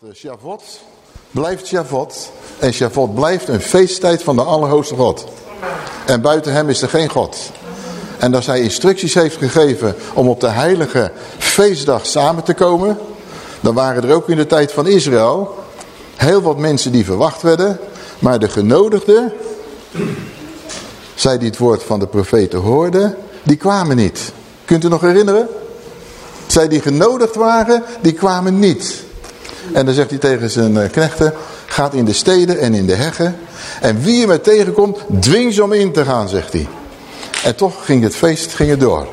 De Shavuot blijft Shavuot. En Shavuot blijft een feesttijd van de Allerhoogste God. En buiten hem is er geen God. En als hij instructies heeft gegeven om op de heilige feestdag samen te komen... dan waren er ook in de tijd van Israël heel wat mensen die verwacht werden. Maar de genodigden, zij die het woord van de profeten hoorden, die kwamen niet. Kunt u nog herinneren? Zij die genodigd waren, die kwamen niet. En dan zegt hij tegen zijn eh, knechten, gaat in de steden en in de heggen. En wie je met tegenkomt, dwing ze om in te gaan, zegt hij. En toch ging het feest ging het door.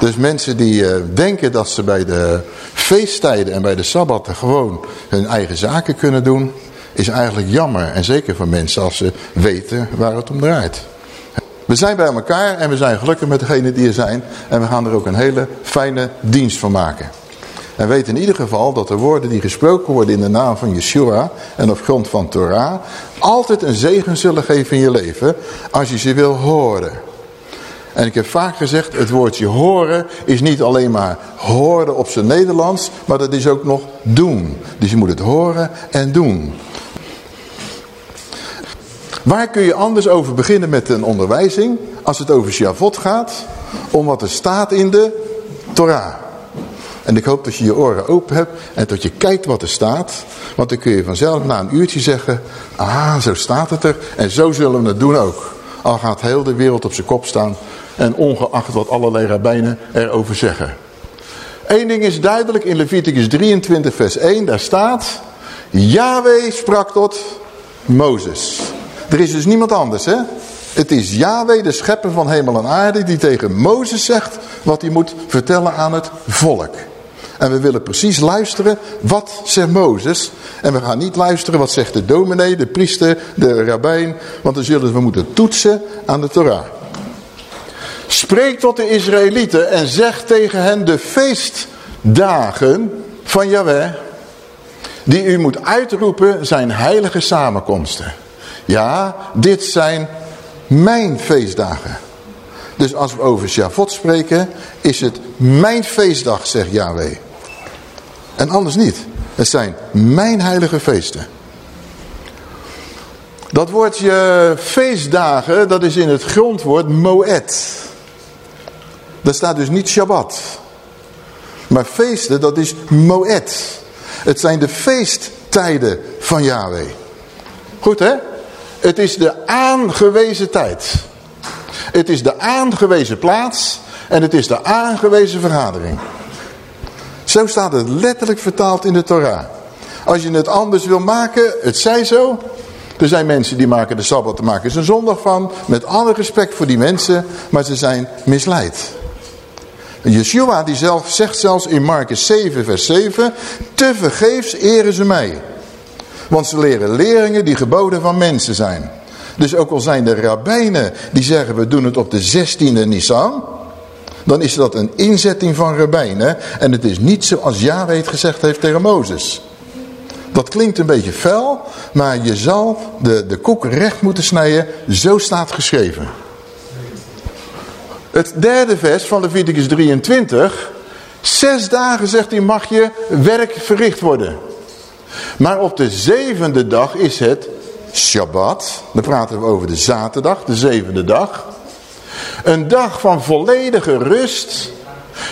Dus mensen die uh, denken dat ze bij de feesttijden en bij de sabbatten gewoon hun eigen zaken kunnen doen, is eigenlijk jammer. En zeker voor mensen als ze weten waar het om draait. We zijn bij elkaar en we zijn gelukkig met degene die er zijn. En we gaan er ook een hele fijne dienst van maken. En weet in ieder geval dat de woorden die gesproken worden in de naam van Yeshua en op grond van Torah altijd een zegen zullen geven in je leven als je ze wil horen. En ik heb vaak gezegd, het woordje horen is niet alleen maar horen op zijn Nederlands, maar dat is ook nog doen. Dus je moet het horen en doen. Waar kun je anders over beginnen met een onderwijzing als het over Shavot gaat, om wat er staat in de Torah. En ik hoop dat je je oren open hebt en dat je kijkt wat er staat. Want dan kun je vanzelf na een uurtje zeggen, ah, zo staat het er en zo zullen we het doen ook. Al gaat heel de wereld op zijn kop staan en ongeacht wat allerlei rabbijnen erover zeggen. Eén ding is duidelijk in Leviticus 23 vers 1, daar staat... Yahweh sprak tot Mozes. Er is dus niemand anders, hè? Het is Yahweh, de schepper van hemel en aarde, die tegen Mozes zegt wat hij moet vertellen aan het volk. En we willen precies luisteren, wat zegt Mozes? En we gaan niet luisteren, wat zegt de dominee, de priester, de rabbijn, want dan zullen we moeten toetsen aan de Torah. Spreek tot de Israëlieten en zeg tegen hen de feestdagen van Yahweh, die u moet uitroepen zijn heilige samenkomsten. Ja, dit zijn mijn feestdagen. Dus als we over Shavuot spreken, is het mijn feestdag, zegt Yahweh. En anders niet. Het zijn mijn heilige feesten. Dat woordje feestdagen, dat is in het grondwoord moed. Dat staat dus niet Shabbat. Maar feesten, dat is moed. Het zijn de feesttijden van Yahweh. Goed hè? Het is de aangewezen tijd. Het is de aangewezen plaats en het is de aangewezen vergadering. Zo staat het letterlijk vertaald in de Torah. Als je het anders wil maken, het zij zo. Er zijn mensen die maken de Sabbat, te maken ze een zondag van. Met alle respect voor die mensen, maar ze zijn misleid. Yeshua die zelf zegt zelfs in Marcus 7 vers 7. Te vergeefs eren ze mij. Want ze leren leringen die geboden van mensen zijn. Dus ook al zijn de rabbijnen die zeggen we doen het op de 16e Nisan. Dan is dat een inzetting van rabbijnen. En het is niet zoals Yahweh het gezegd heeft tegen Mozes. Dat klinkt een beetje fel. Maar je zal de, de koek recht moeten snijden. Zo staat geschreven. Het derde vers van Leviticus 23. Zes dagen, zegt hij, mag je werk verricht worden. Maar op de zevende dag is het Shabbat. Dan praten we over de zaterdag, de zevende dag. Een dag van volledige rust.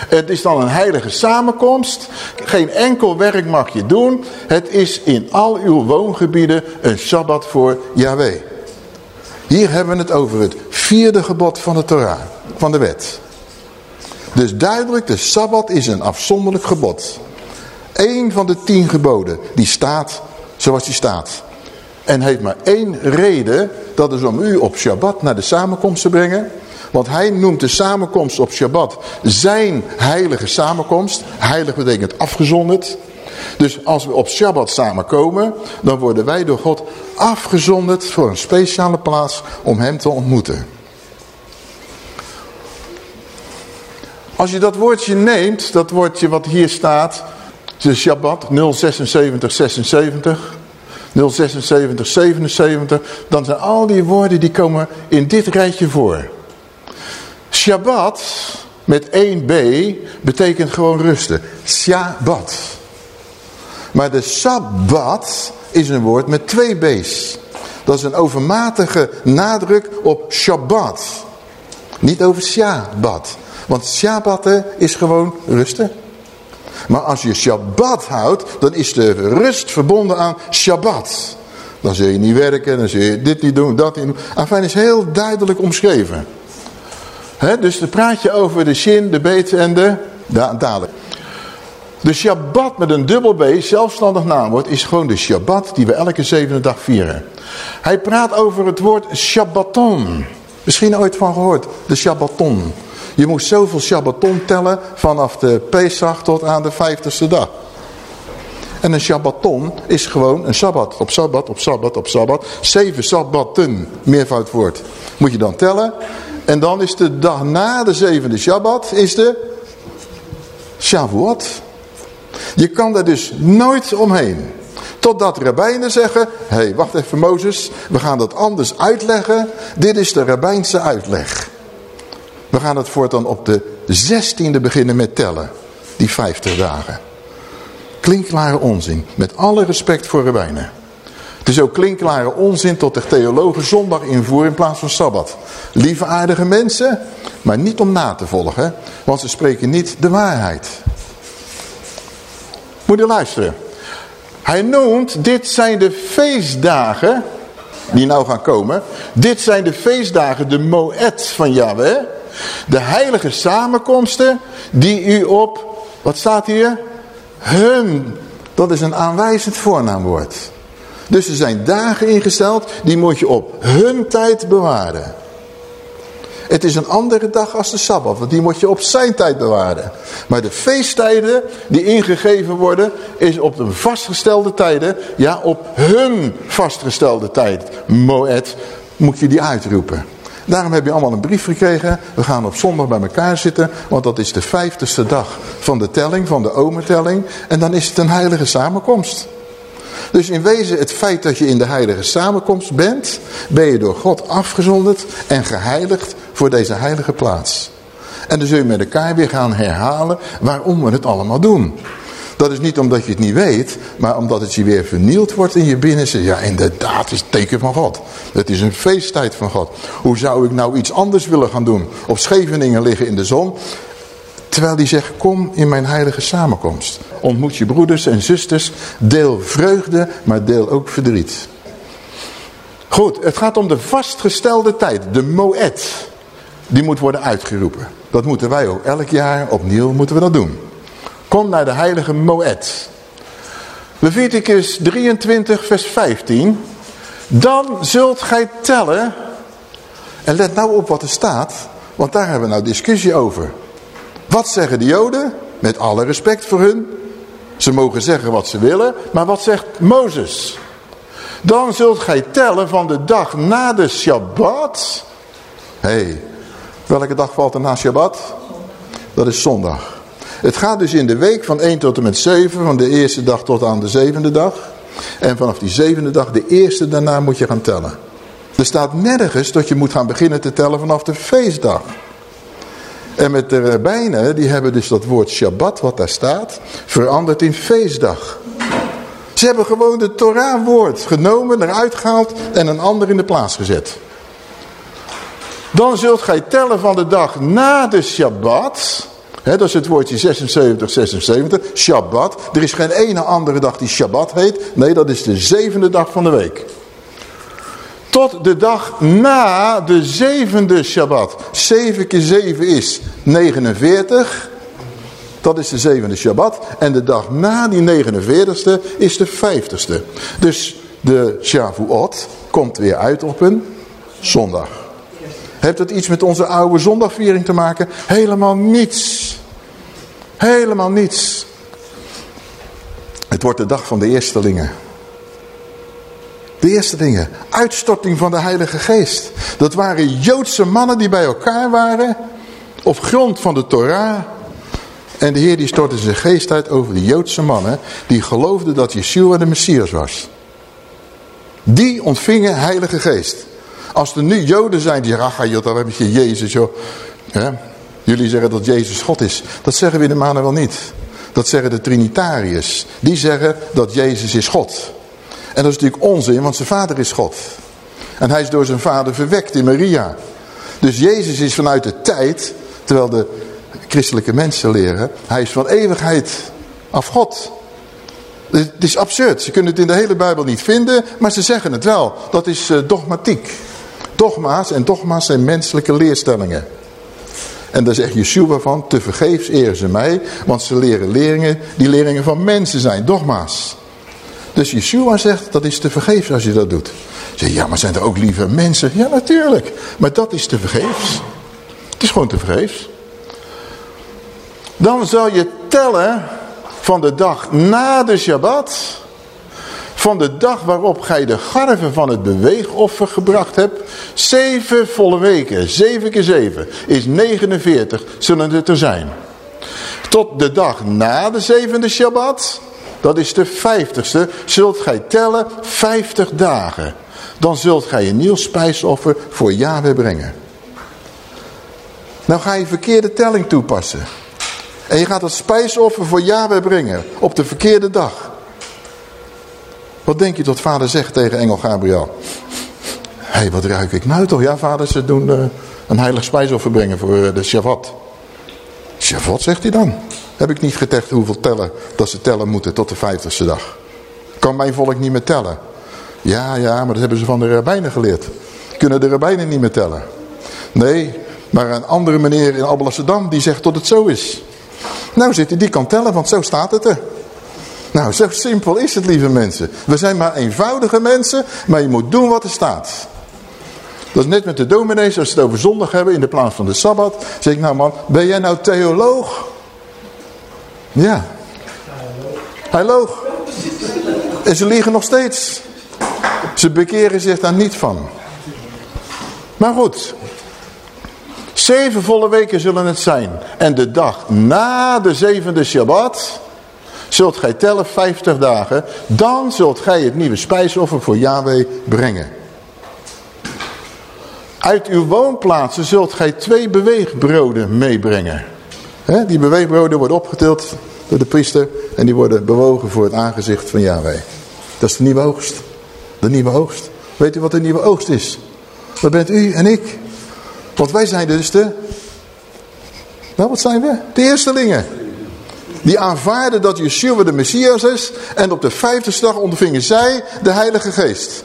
Het is dan een heilige samenkomst. Geen enkel werk mag je doen. Het is in al uw woongebieden een Shabbat voor Yahweh. Hier hebben we het over het vierde gebod van de Torah, van de wet. Dus duidelijk, de Sabbat is een afzonderlijk gebod. Eén van de tien geboden, die staat zoals die staat. En heeft maar één reden, dat is om u op Shabbat naar de samenkomst te brengen. Want hij noemt de samenkomst op Shabbat zijn heilige samenkomst. Heilig betekent afgezonderd. Dus als we op Shabbat samenkomen, dan worden wij door God afgezonderd voor een speciale plaats om hem te ontmoeten. Als je dat woordje neemt, dat woordje wat hier staat, de Shabbat 076 76, 076 77, dan zijn al die woorden die komen in dit rijtje voor. Shabbat met 1b betekent gewoon rusten. Shabbat. Maar de Sabbat is een woord met twee b's. Dat is een overmatige nadruk op Shabbat. Niet over Shabbat. Want Shabbatten is gewoon rusten. Maar als je Shabbat houdt, dan is de rust verbonden aan Shabbat. Dan zul je niet werken, dan zul je dit niet doen, dat niet doen. Enfin, is heel duidelijk omschreven. dus dan praat je over de shin, de beet en de daden. De Shabbat met een dubbel B, zelfstandig naamwoord, is gewoon de Shabbat die we elke zevende dag vieren. Hij praat over het woord Shabbaton. Misschien ooit van gehoord, de Shabbaton. Je moest zoveel Shabbaton tellen vanaf de Pesach tot aan de vijftigste dag. En een Shabbaton is gewoon een Sabbat, op Sabbat, op Sabbat, op Sabbat. Zeven Sabbatten, meervoudwoord. Moet je dan tellen. En dan is de dag na de zevende Shabbat, is de Shavuot. Je kan daar dus nooit omheen. Totdat rabbijnen zeggen, hé, hey, wacht even Mozes, we gaan dat anders uitleggen. Dit is de rabbijnse uitleg. We gaan het voortaan op de zestiende beginnen met tellen. Die 50 dagen. Klinkklare onzin. Met alle respect voor rabbijnen. Het is ook klinkklare onzin tot de theologen zondag invoeren in plaats van Sabbat. Lieve aardige mensen, maar niet om na te volgen. Want ze spreken niet de waarheid. Moet je luisteren. Hij noemt, dit zijn de feestdagen die nou gaan komen. Dit zijn de feestdagen, de moed van Yahweh. De heilige samenkomsten die u op, wat staat hier? Hun, dat is een aanwijzend voornaamwoord. Dus er zijn dagen ingesteld, die moet je op hun tijd bewaren. Het is een andere dag als de Sabbat, want die moet je op zijn tijd bewaren. Maar de feesttijden die ingegeven worden, is op de vastgestelde tijden, ja op hun vastgestelde tijd. Moed, moet je die uitroepen. Daarom heb je allemaal een brief gekregen. We gaan op zondag bij elkaar zitten. Want dat is de vijftigste dag van de telling, van de omertelling. En dan is het een heilige samenkomst. Dus in wezen het feit dat je in de heilige samenkomst bent, ben je door God afgezonderd en geheiligd voor deze heilige plaats. En dan zul je met elkaar weer gaan herhalen waarom we het allemaal doen. Dat is niet omdat je het niet weet, maar omdat het je weer vernield wordt in je binnenste. Ja, inderdaad, het is het teken van God. Het is een feesttijd van God. Hoe zou ik nou iets anders willen gaan doen? Op Scheveningen liggen in de zon. Terwijl die zegt, kom in mijn heilige samenkomst. Ontmoet je broeders en zusters. Deel vreugde, maar deel ook verdriet. Goed, het gaat om de vastgestelde tijd. De moed. Die moet worden uitgeroepen. Dat moeten wij ook elk jaar opnieuw moeten we dat doen. Kom naar de heilige Moed. Leviticus 23 vers 15. Dan zult gij tellen. En let nou op wat er staat. Want daar hebben we nou discussie over. Wat zeggen de joden? Met alle respect voor hun. Ze mogen zeggen wat ze willen. Maar wat zegt Mozes? Dan zult gij tellen van de dag na de Shabbat. Hé, hey, welke dag valt er na Shabbat? Dat is zondag. Het gaat dus in de week van 1 tot en met 7, van de eerste dag tot aan de zevende dag. En vanaf die zevende dag, de eerste daarna moet je gaan tellen. Er staat nergens dat je moet gaan beginnen te tellen vanaf de feestdag. En met de rabbijnen, die hebben dus dat woord Shabbat, wat daar staat, veranderd in feestdag. Ze hebben gewoon de Torah-woord genomen, eruit gehaald en een ander in de plaats gezet. Dan zult gij tellen van de dag na de Shabbat, dat is het woordje 76, 76, Shabbat. Er is geen ene andere dag die Shabbat heet. Nee, dat is de zevende dag van de week. Tot de dag na de zevende Shabbat. 7 keer 7 is 49. Dat is de zevende Shabbat. En de dag na die 49ste is de vijftigste. Dus de Shavuot komt weer uit op een zondag. Heeft dat iets met onze oude zondagviering te maken? Helemaal niets. Helemaal niets. Het wordt de dag van de eerstelingen. De eerste dingen. Uitstorting van de Heilige Geest. Dat waren Joodse mannen die bij elkaar waren. op grond van de Torah. En de Heer die stortte zijn geest uit over de Joodse mannen die geloofden dat Yeshua de Messias was. Die ontvingen heilige geest. Als er nu Joden zijn die zeggen, ach joh, heb je Jezus joh. Jullie zeggen dat Jezus God is. Dat zeggen we in de manen wel niet. Dat zeggen de Trinitariërs. Die zeggen dat Jezus is God. En dat is natuurlijk onzin, want zijn vader is God. En hij is door zijn vader verwekt in Maria. Dus Jezus is vanuit de tijd, terwijl de christelijke mensen leren, hij is van eeuwigheid af God. Het is absurd. Ze kunnen het in de hele Bijbel niet vinden, maar ze zeggen het wel. Dat is eh, dogmatiek. Dogma's en dogma's zijn menselijke leerstellingen. En daar zegt Yeshua van, te vergeefs eren ze mij, want ze leren leringen die leringen van mensen zijn, dogma's. Dus Yeshua zegt, dat is te vergeefs als je dat doet. Zeg, ja, maar zijn er ook lieve mensen? Ja, natuurlijk. Maar dat is te vergeefs. Het is gewoon te vergeefs. Dan zal je tellen van de dag na de Shabbat, van de dag waarop gij de garven van het beweegoffer gebracht hebt, zeven volle weken, zeven keer zeven, is 49, zullen het er zijn. Tot de dag na de zevende Shabbat, dat is de vijftigste, zult gij tellen vijftig dagen. Dan zult gij een nieuw spijsoffer voor Yahweh brengen. Nou ga je verkeerde telling toepassen. En je gaat het spijsoffer voor Yahweh brengen op de verkeerde dag. Wat denk je tot vader zegt tegen engel Gabriel? Hé, hey, wat ruik ik nou toch? Ja vader, ze doen uh, een heilig spijsoffer brengen voor uh, de Shabbat. Shabbat zegt hij dan. Heb ik niet getest hoeveel tellen dat ze tellen moeten tot de vijftigste dag. Kan mijn volk niet meer tellen. Ja, ja, maar dat hebben ze van de rabbijnen geleerd. Kunnen de rabbijnen niet meer tellen. Nee, maar een andere meneer in Alblasserdam die zegt dat het zo is. Nou zit hij, die kan tellen, want zo staat het er. Nou, zo simpel is het, lieve mensen. We zijn maar eenvoudige mensen, maar je moet doen wat er staat. Dat is net met de dominees, als ze het over zondag hebben in de plaats van de Sabbat. zeg ik, nou man, ben jij nou theoloog? Ja. Hij loog. En ze liegen nog steeds. Ze bekeren zich daar niet van. Maar goed. Zeven volle weken zullen het zijn. En de dag na de zevende Shabbat zult gij tellen 50 dagen. Dan zult gij het nieuwe spijsoffer voor Yahweh brengen. Uit uw woonplaatsen zult gij twee beweegbroden meebrengen. die beweegbroden worden opgetild door de priester en die worden bewogen voor het aangezicht van Yahweh. Dat is de nieuwe oogst. De nieuwe oogst. Weet u wat de nieuwe oogst is? Dat bent u en ik. Want wij zijn dus de... Nou, wat zijn we? De eerstelingen. Die aanvaarden dat Yeshua de Messias is. En op de vijfde dag ontvingen zij de Heilige Geest.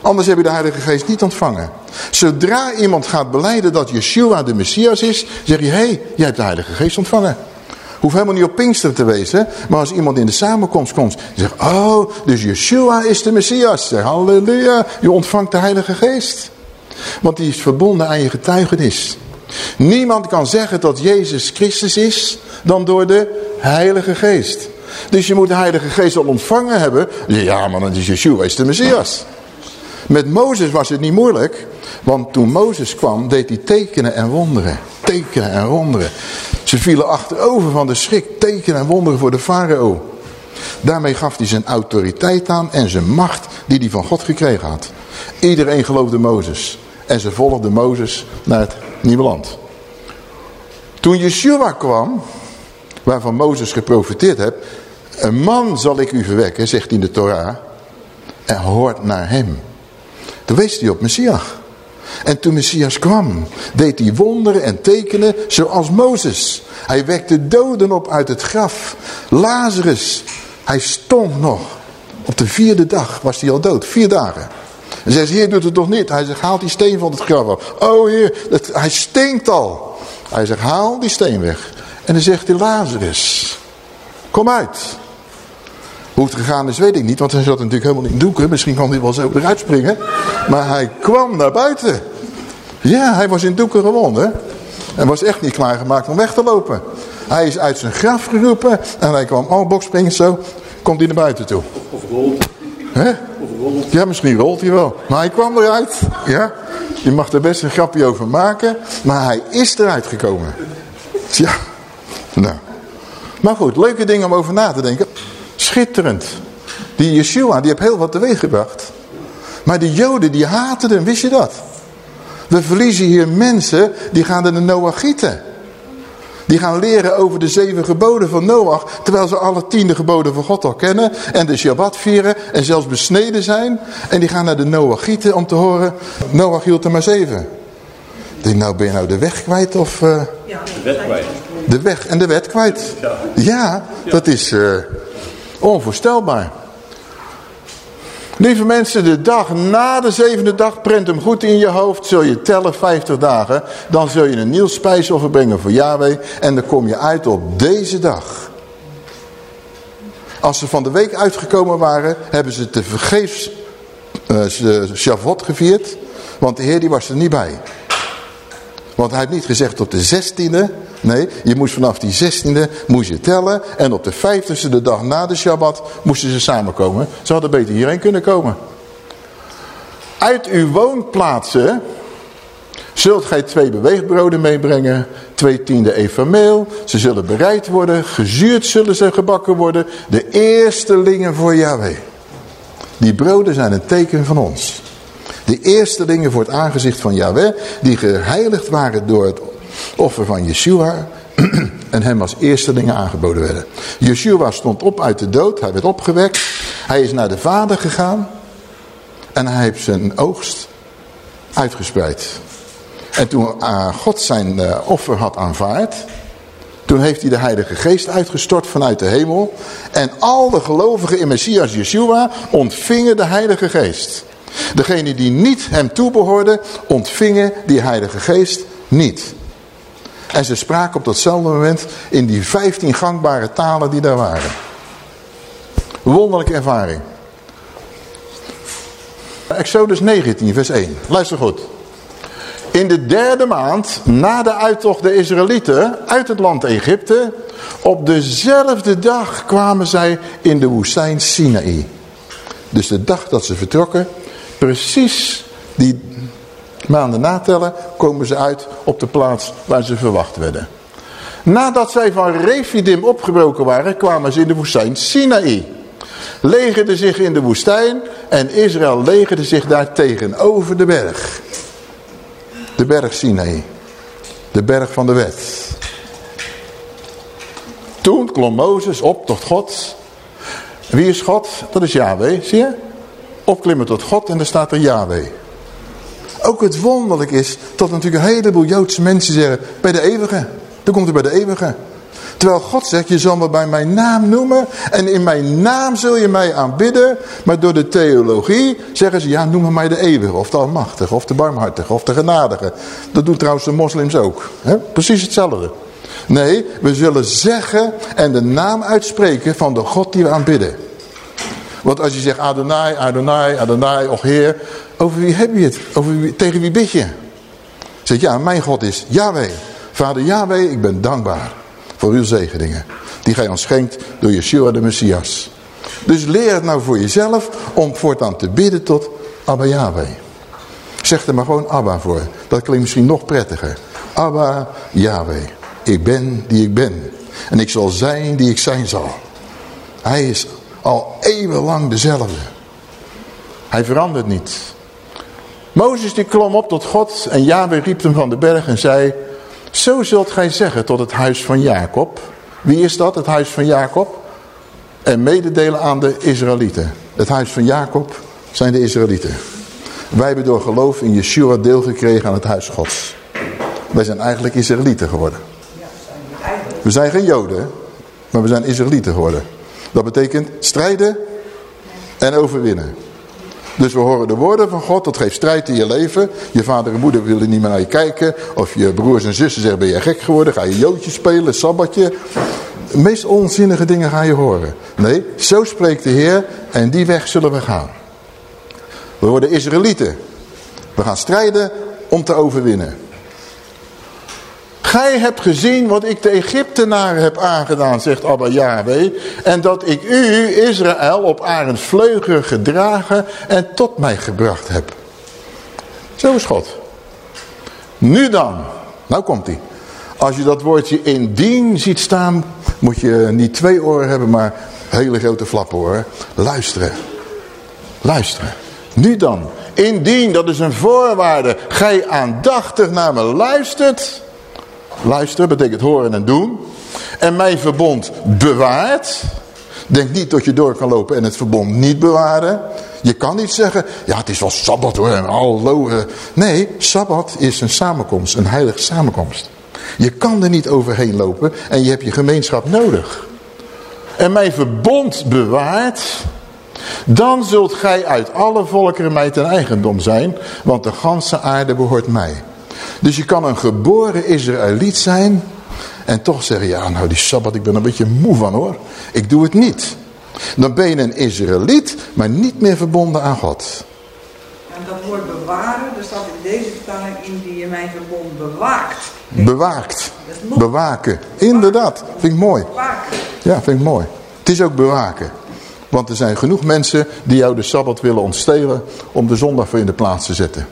Anders heb je de Heilige Geest niet ontvangen. Zodra iemand gaat beleiden dat Yeshua de Messias is, zeg je, hé, hey, jij hebt de Heilige Geest ontvangen. Hoeft helemaal niet op Pinkster te wezen. Maar als iemand in de samenkomst komt. Zegt, oh, dus Yeshua is de Messias. Zeg, halleluja. Je ontvangt de Heilige Geest. Want die is verbonden aan je getuigenis. Niemand kan zeggen dat Jezus Christus is. Dan door de Heilige Geest. Dus je moet de Heilige Geest al ontvangen hebben. Ja, maar dan is Yeshua is de Messias. Met Mozes was het niet moeilijk. Want toen Mozes kwam, deed hij tekenen en wonderen. Tekenen en wonderen. Ze vielen achterover van de schrik. Tekenen en wonderen voor de farao. Daarmee gaf hij zijn autoriteit aan en zijn macht die hij van God gekregen had. Iedereen geloofde Mozes. En ze volgden Mozes naar het nieuwe land. Toen Yeshua kwam, waarvan Mozes geprofiteerd heeft. Een man zal ik u verwekken, zegt hij in de Torah. En hoort naar hem. Toen wees hij op Messias. En toen Messias kwam, deed hij wonderen en tekenen zoals Mozes. Hij wekte doden op uit het graf. Lazarus, hij stond nog. Op de vierde dag was hij al dood, vier dagen. En zei, heer doet het toch niet? Hij zegt, haal die steen van het graf af. Oh heer, hij stinkt al. Hij zegt, haal die steen weg. En dan zegt hij, Lazarus, kom uit. Hoe het gegaan is, weet ik niet, want hij zat natuurlijk helemaal in doeken. Misschien kon hij wel zo eruit springen. Maar hij kwam naar buiten. Ja, hij was in doeken gewonnen. En was echt niet klaargemaakt om weg te lopen. Hij is uit zijn graf geroepen en hij kwam, oh, bokspringen zo, komt hij naar buiten toe. Ja, misschien rolt hij wel. Maar hij kwam eruit. Ja? Je mag er best een grapje over maken. Maar hij is eruit gekomen. Ja. Nou. Maar goed, leuke dingen om over na te denken. Schitterend. Die Yeshua, die heeft heel wat teweeg gebracht. Maar die joden, die haten hem, wist je dat? We verliezen hier mensen, die gaan de Noachieten. Die gaan leren over de zeven geboden van Noach. Terwijl ze alle tiende geboden van God al kennen. En de Shabbat vieren. En zelfs besneden zijn. En die gaan naar de Noachieten om te horen. Noach hield er maar zeven. Denk, nou ben je nou de weg kwijt of... Uh... Ja, de kwijt. De weg en de wet kwijt. Ja, ja dat is uh, onvoorstelbaar. Lieve mensen, de dag na de zevende dag, prent hem goed in je hoofd, zul je tellen 50 dagen. Dan zul je een nieuw spijsoffer brengen voor Yahweh en dan kom je uit op deze dag. Als ze van de week uitgekomen waren, hebben ze te vergeefs uh, gevierd, want de Heer die was er niet bij. Want hij heeft niet gezegd op de zestiende. Nee, je moest vanaf die zestiende moest je tellen. En op de vijftigste, de dag na de Shabbat, moesten ze samenkomen. Ze hadden beter hierheen kunnen komen. Uit uw woonplaatsen zult gij twee beweegbroden meebrengen. Twee tiende evameel. Ze zullen bereid worden. Gezuurd zullen ze gebakken worden. De eerstelingen voor Yahweh. Die broden zijn een teken van ons. De eerste dingen voor het aangezicht van Yahweh, die geheiligd waren door het offer van Yeshua en hem als eerste dingen aangeboden werden. Yeshua stond op uit de dood, hij werd opgewekt, hij is naar de vader gegaan en hij heeft zijn oogst uitgespreid. En toen uh, God zijn uh, offer had aanvaard, toen heeft hij de heilige geest uitgestort vanuit de hemel en al de gelovigen in Messias Yeshua ontvingen de heilige geest. Degene die niet hem toebehoorden, ontvingen die heilige geest niet. En ze spraken op datzelfde moment in die 15 gangbare talen die daar waren. Wonderlijke ervaring. Exodus 19 vers 1. Luister goed. In de derde maand na de uittocht der Israëlieten uit het land Egypte, op dezelfde dag kwamen zij in de woestijn Sinaï. Dus de dag dat ze vertrokken, precies die maanden natellen, komen ze uit op de plaats waar ze verwacht werden. Nadat zij van Refidim opgebroken waren, kwamen ze in de woestijn Sinaï. Legerden zich in de woestijn en Israël legerde zich daar tegenover de berg. De berg Sinaï. De berg van de wet. Toen klom Mozes op tot God. Wie is God? Dat is Yahweh, zie je? Opklimmen tot God en daar staat er Yahweh. Ook het wonderlijk is dat natuurlijk een heleboel Joodse mensen zeggen, bij de eeuwige. Dan komt er bij de eeuwige. Terwijl God zegt, je zal me bij mijn naam noemen en in mijn naam zul je mij aanbidden. Maar door de theologie zeggen ze, ja noem mij de eeuwige of de almachtige of de barmhartige of de genadige. Dat doen trouwens de moslims ook. He? Precies hetzelfde. Nee, we zullen zeggen en de naam uitspreken van de God die we aanbidden. Want als je zegt Adonai, Adonai, Adonai, och Heer, over wie heb je het? Over wie, tegen wie bid je? Zeg ja, mijn God is Yahweh. Vader Yahweh, ik ben dankbaar voor uw zegeningen. Die gij ons schenkt door Yeshua de Messias. Dus leer het nou voor jezelf om voortaan te bidden tot Abba Yahweh. Zeg er maar gewoon Abba voor. Dat klinkt misschien nog prettiger. Abba Yahweh. Ik ben die ik ben. En ik zal zijn die ik zijn zal. Hij is al eeuwenlang dezelfde. Hij verandert niet. Mozes die klom op tot God en Yahweh riep hem van de berg en zei... Zo zult gij zeggen tot het huis van Jacob. Wie is dat, het huis van Jacob? En mededelen aan de Israëlieten. Het huis van Jacob zijn de Israëlieten. Wij hebben door geloof in Yeshua deel gekregen aan het huis Gods. Wij zijn eigenlijk Israëlieten geworden. We zijn geen Joden, maar we zijn Israëlieten geworden. Dat betekent strijden en overwinnen. Dus we horen de woorden van God, dat geeft strijd in je leven. Je vader en moeder willen niet meer naar je kijken. Of je broers en zussen zeggen, ben je gek geworden? Ga je joodje spelen, sabbatje? De meest onzinnige dingen ga je horen. Nee, zo spreekt de Heer en die weg zullen we gaan. We worden Israëlieten. We gaan strijden om te overwinnen. Gij hebt gezien wat ik de Egyptenaren heb aangedaan, zegt Abba Yahweh. En dat ik u, Israël, op Arends vleugel gedragen en tot mij gebracht heb. Zo is God. Nu dan, nou komt hij. Als je dat woordje indien ziet staan, moet je niet twee oren hebben, maar hele grote flappen hoor. Luisteren. Luisteren. Nu dan, indien, dat is een voorwaarde, gij aandachtig naar me luistert. Luisteren betekent horen en doen. En mijn verbond bewaart. Denk niet dat je door kan lopen en het verbond niet bewaren. Je kan niet zeggen, ja het is wel Sabbat hoor, en hallo. Nee, Sabbat is een samenkomst, een heilige samenkomst. Je kan er niet overheen lopen en je hebt je gemeenschap nodig. En mijn verbond bewaart, dan zult gij uit alle volkeren mij ten eigendom zijn, want de ganse aarde behoort mij. Dus je kan een geboren Israëliet zijn en toch zeggen, ja nou die Sabbat, ik ben een beetje moe van hoor. Ik doe het niet. Dan ben je een Israëliet, maar niet meer verbonden aan God. En dat woord bewaren, er staat in deze vertaling in die je mijn verbond bewaakt. Bewaakt. Bewaken. Inderdaad. Vind ik mooi. Bewaken. Ja, vind ik mooi. Het is ook bewaken. Want er zijn genoeg mensen die jou de Sabbat willen ontstelen om de zondag voor in de plaats te zetten.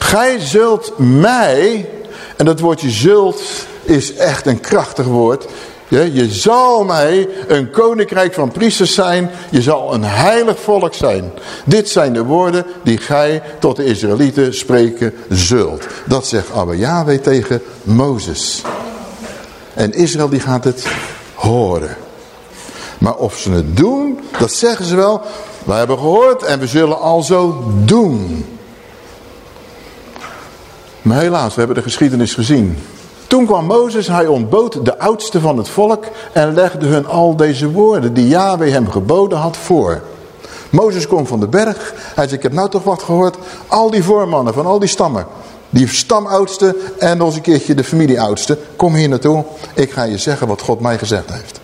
Gij zult mij, en dat woordje zult is echt een krachtig woord. Je zal mij een koninkrijk van priesters zijn. Je zal een heilig volk zijn. Dit zijn de woorden die gij tot de Israëlieten spreken zult. Dat zegt Abba Yahweh tegen Mozes. En Israël die gaat het horen. Maar of ze het doen, dat zeggen ze wel. Wij hebben gehoord en we zullen al zo doen. Maar helaas, we hebben de geschiedenis gezien. Toen kwam Mozes, hij ontbood de oudste van het volk en legde hun al deze woorden die Yahweh hem geboden had voor. Mozes komt van de berg. Hij zei, ik heb nou toch wat gehoord. Al die voormannen van al die stammen. Die stamoudste en nog eens een keertje de familieoudste. Kom hier naartoe. Ik ga je zeggen wat God mij gezegd heeft.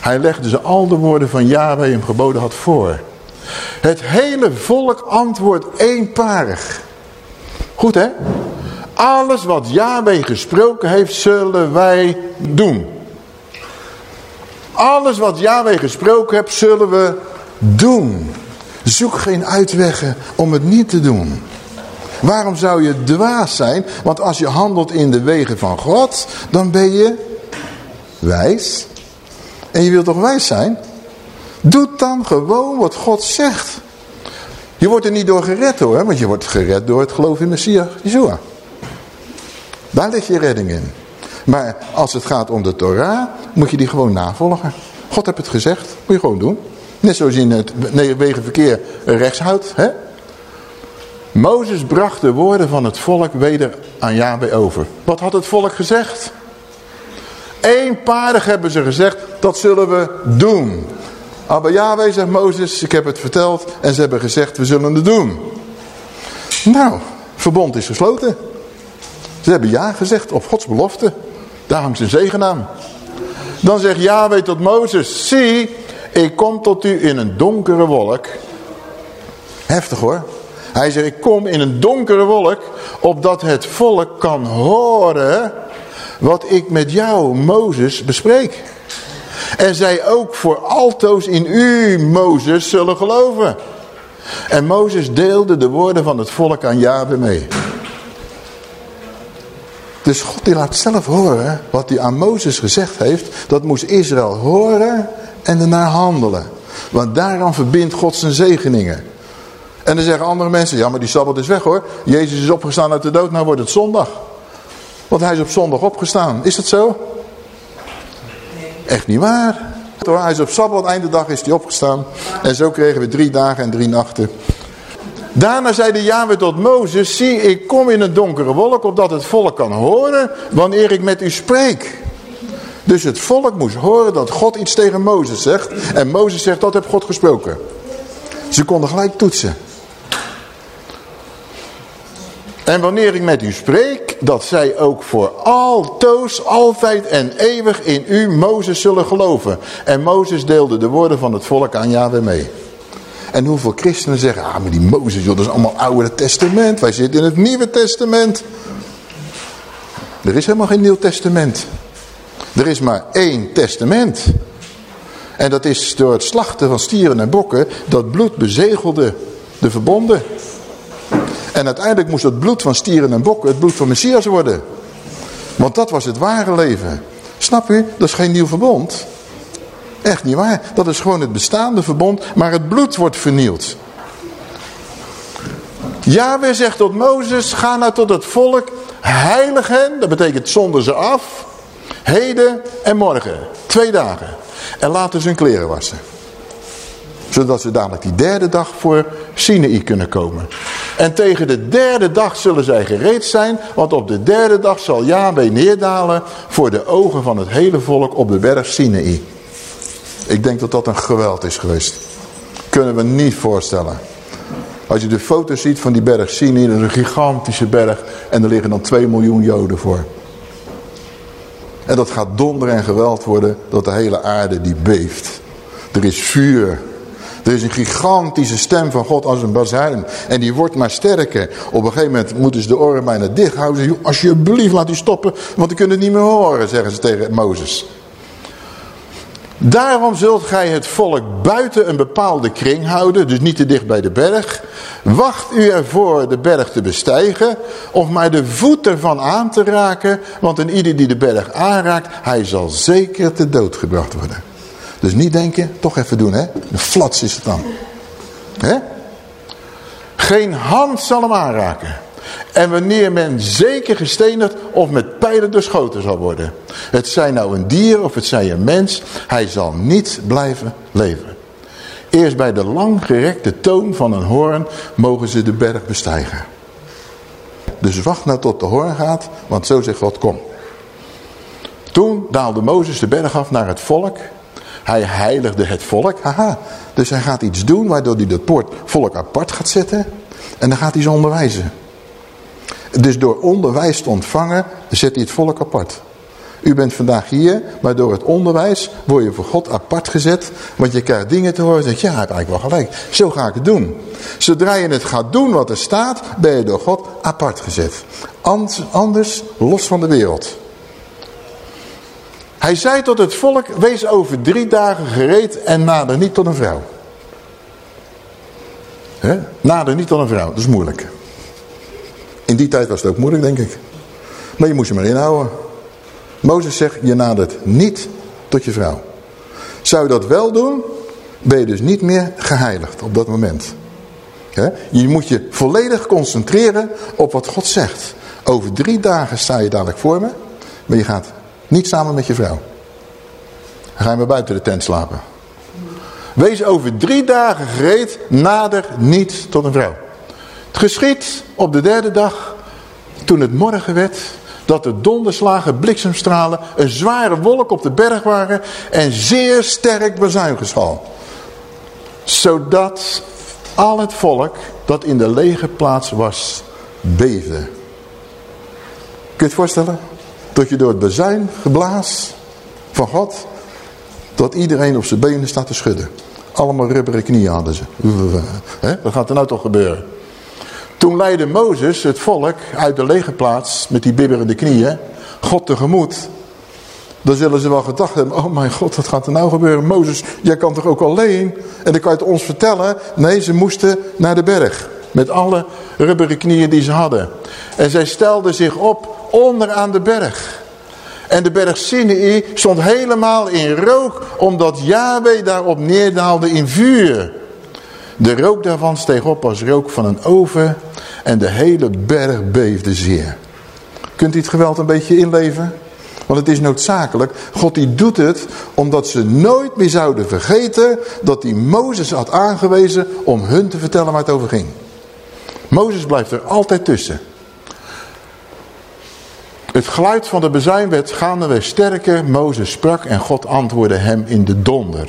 Hij legde ze al de woorden van Yahweh hem geboden had voor. Het hele volk antwoordt eenparig. Goed hè? Alles wat Yahweh gesproken heeft, zullen wij doen. Alles wat Yahweh gesproken heeft, zullen we doen. Zoek geen uitweggen om het niet te doen. Waarom zou je dwaas zijn? Want als je handelt in de wegen van God, dan ben je wijs. En je wilt toch wijs zijn? Doe dan gewoon wat God zegt. Je wordt er niet door gered hoor, want je wordt gered door het geloof in Messias, Yeshua. Daar ligt je redding in. Maar als het gaat om de Torah, moet je die gewoon navolgen. God heeft het gezegd, moet je gewoon doen. Net zoals je in het wegenverkeer rechts houdt. Hè? Mozes bracht de woorden van het volk weder aan Yahweh over. Wat had het volk gezegd? Eenpaardig hebben ze gezegd, dat zullen we doen. Maar Yahweh zegt Mozes, ik heb het verteld en ze hebben gezegd, we zullen het doen. Nou, verbond is gesloten. Ze hebben ja gezegd op Gods belofte. Daar hangt zijn zegen aan. Dan zegt Yahweh tot Mozes, zie, ik kom tot u in een donkere wolk. Heftig hoor. Hij zegt, ik kom in een donkere wolk, opdat het volk kan horen wat ik met jou, Mozes, bespreek. En zij ook voor altoos in u, Mozes, zullen geloven. En Mozes deelde de woorden van het volk aan Yahweh mee. Dus God die laat zelf horen wat hij aan Mozes gezegd heeft. Dat moest Israël horen en daarna handelen. Want daaraan verbindt God zijn zegeningen. En dan zeggen andere mensen, ja maar die Sabbat is weg hoor. Jezus is opgestaan uit de dood, nou wordt het zondag. Want hij is op zondag opgestaan. Is dat zo? Echt niet waar. Hij is op Sabbat, einde dag is hij opgestaan. En zo kregen we drie dagen en drie nachten. Daarna zei de Yahweh tot Mozes, zie ik kom in een donkere wolk, opdat het volk kan horen wanneer ik met u spreek. Dus het volk moest horen dat God iets tegen Mozes zegt. En Mozes zegt, dat heb God gesproken. Ze konden gelijk toetsen. En wanneer ik met u spreek, dat zij ook voor altoos, altijd en eeuwig in u, Mozes, zullen geloven. En Mozes deelde de woorden van het volk aan Yahweh mee. En hoeveel christenen zeggen, ah maar die Mozes, joh, dat is allemaal oude testament. Wij zitten in het nieuwe testament. Er is helemaal geen nieuw testament. Er is maar één testament. En dat is door het slachten van stieren en bokken, dat bloed bezegelde de verbonden. En uiteindelijk moest het bloed van stieren en bokken het bloed van Messias worden. Want dat was het ware leven. Snap u? Dat is geen nieuw verbond. Echt niet waar. Dat is gewoon het bestaande verbond, maar het bloed wordt vernield. Yahweh zegt tot Mozes, ga nou tot het volk, heilig hen, dat betekent zonder ze af, heden en morgen, twee dagen. En laten ze hun kleren wassen. Zodat ze dadelijk die derde dag voor Sinaï kunnen komen. En tegen de derde dag zullen zij gereed zijn, want op de derde dag zal Yahweh neerdalen voor de ogen van het hele volk op de berg Sinaï. Ik denk dat dat een geweld is geweest. Kunnen we niet voorstellen. Als je de foto's ziet van die berg Sinai, dat is een gigantische berg. En er liggen dan 2 miljoen joden voor. En dat gaat donder en geweld worden dat de hele aarde die beeft. Er is vuur. Er is een gigantische stem van God als een bazuin. En die wordt maar sterker. Op een gegeven moment moeten ze de oren bijna dicht houden. Alsjeblieft laat u stoppen, want we kunnen het niet meer horen, zeggen ze tegen Mozes. Daarom zult gij het volk buiten een bepaalde kring houden, dus niet te dicht bij de berg. Wacht u ervoor de berg te bestijgen, of maar de voet ervan aan te raken, want een ieder die de berg aanraakt, hij zal zeker te dood gebracht worden. Dus niet denken, toch even doen hè, de flats is het dan. Hè? Geen hand zal hem aanraken. En wanneer men zeker gestenigd of met pijlen doorschoten zal worden. Het zij nou een dier of het zij een mens. Hij zal niet blijven leven. Eerst bij de langgerekte toon van een hoorn mogen ze de berg bestijgen. Dus wacht nou tot de hoorn gaat, want zo zegt God kom. Toen daalde Mozes de berg af naar het volk. Hij heiligde het volk. Haha. Dus hij gaat iets doen waardoor hij het volk apart gaat zetten. En dan gaat hij ze onderwijzen. Dus door onderwijs te ontvangen, zet hij het volk apart. U bent vandaag hier, maar door het onderwijs word je voor God apart gezet. Want je krijgt dingen te horen en zegt, ja, hij eigenlijk wel gelijk. Zo ga ik het doen. Zodra je het gaat doen wat er staat, ben je door God apart gezet. Anders los van de wereld. Hij zei tot het volk, wees over drie dagen gereed en nader niet tot een vrouw. He? Nader niet tot een vrouw, dat is moeilijk. In die tijd was het ook moeilijk, denk ik. Maar je moest je maar inhouden. Mozes zegt, je nadert niet tot je vrouw. Zou je dat wel doen, ben je dus niet meer geheiligd op dat moment. Je moet je volledig concentreren op wat God zegt. Over drie dagen sta je dadelijk voor me, maar je gaat niet samen met je vrouw. Dan ga je maar buiten de tent slapen. Wees over drie dagen gereed, nader niet tot een vrouw. Het geschiet op de derde dag, toen het morgen werd, dat de donderslagen, bliksemstralen, een zware wolk op de berg waren en zeer sterk bezuingeschal. Zodat al het volk dat in de lege plaats was, beefde. Kun je het voorstellen? Dat je door het bezuin geblaas van God, dat iedereen op zijn benen staat te schudden. Allemaal rubberen knieën hadden ze. Wat gaat er nou toch gebeuren? Toen leidde Mozes het volk uit de lege plaats met die bibberende knieën God tegemoet. Dan zullen ze wel gedacht hebben, oh mijn God, wat gaat er nou gebeuren? Mozes, jij kan toch ook alleen? En dan kan je het ons vertellen? Nee, ze moesten naar de berg. Met alle rubberen knieën die ze hadden. En zij stelden zich op onderaan de berg. En de berg Sinai stond helemaal in rook, omdat Yahweh daarop neerdaalde in vuur. De rook daarvan steeg op als rook van een oven en de hele berg beefde zeer. Kunt u het geweld een beetje inleven? Want het is noodzakelijk. God die doet het omdat ze nooit meer zouden vergeten dat hij Mozes had aangewezen om hun te vertellen waar het over ging. Mozes blijft er altijd tussen. Het geluid van de bezuin werd gaandeweg sterker. Mozes sprak en God antwoordde hem in de donder.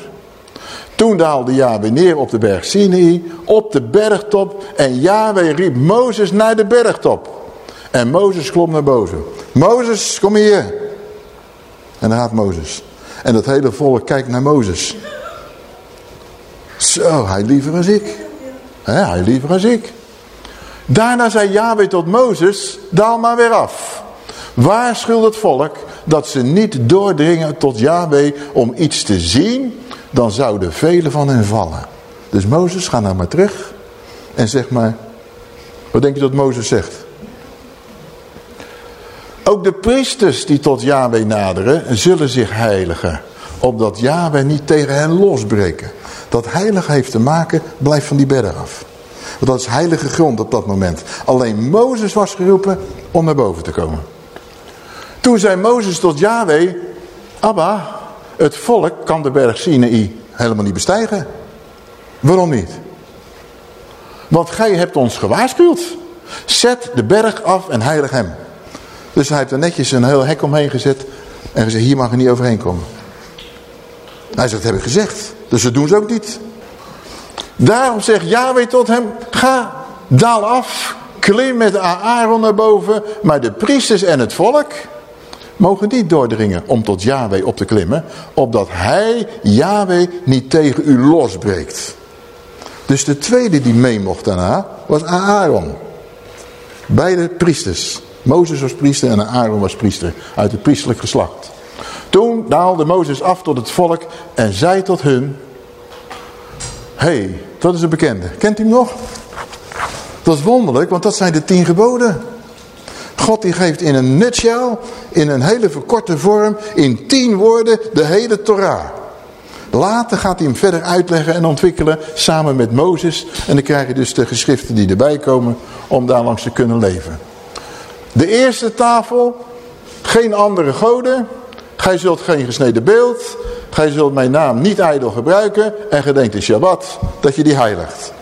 Toen daalde Yahweh neer op de berg Sinai, op de bergtop. En Yahweh riep Mozes naar de bergtop. En Mozes klom naar boven. Mozes, kom hier. En dan gaat Mozes. En dat hele volk kijkt naar Mozes. Zo, hij liever als ik. Hij liever als ik. Daarna zei Yahweh tot Mozes, daal maar weer af. Waarschuw het volk dat ze niet doordringen tot Yahweh om iets te zien, dan zouden velen van hen vallen. Dus Mozes, ga nou maar terug en zeg maar, wat denk je dat Mozes zegt? Ook de priesters die tot Yahweh naderen, zullen zich heiligen. Opdat Yahweh niet tegen hen losbreken. Dat heilig heeft te maken, blijf van die berg af. Want dat is heilige grond op dat moment. Alleen Mozes was geroepen om naar boven te komen. Toen zei Mozes tot Yahweh, Abba, het volk kan de berg Sinai helemaal niet bestijgen. Waarom niet? Want gij hebt ons gewaarschuwd. Zet de berg af en heilig hem. Dus hij heeft er netjes een heel hek omheen gezet. En gezegd, hier mag je niet overheen komen. Hij zegt, dat heb ik gezegd. Dus dat doen ze ook niet. Daarom zegt Yahweh tot hem, ga, daal af, klim met Aaron naar boven. Maar de priesters en het volk mogen niet doordringen om tot Yahweh op te klimmen. Opdat hij, Yahweh, niet tegen u losbreekt. Dus de tweede die mee mocht daarna was Aaron. Beide priesters. Mozes was priester en Aaron was priester. Uit het priestelijk geslacht. Toen daalde Mozes af tot het volk en zei tot hun... Hé, hey, dat is een bekende. Kent u hem nog? Dat is wonderlijk, want dat zijn de tien geboden. God die geeft in een nutshell, in een hele verkorte vorm, in tien woorden de hele Torah. Later gaat hij hem verder uitleggen en ontwikkelen samen met Mozes. En dan krijg je dus de geschriften die erbij komen om daar langs te kunnen leven. De eerste tafel, geen andere goden. Gij zult geen gesneden beeld. Gij zult mijn naam niet ijdel gebruiken. En gedenkt de Shabbat dat je die heiligt.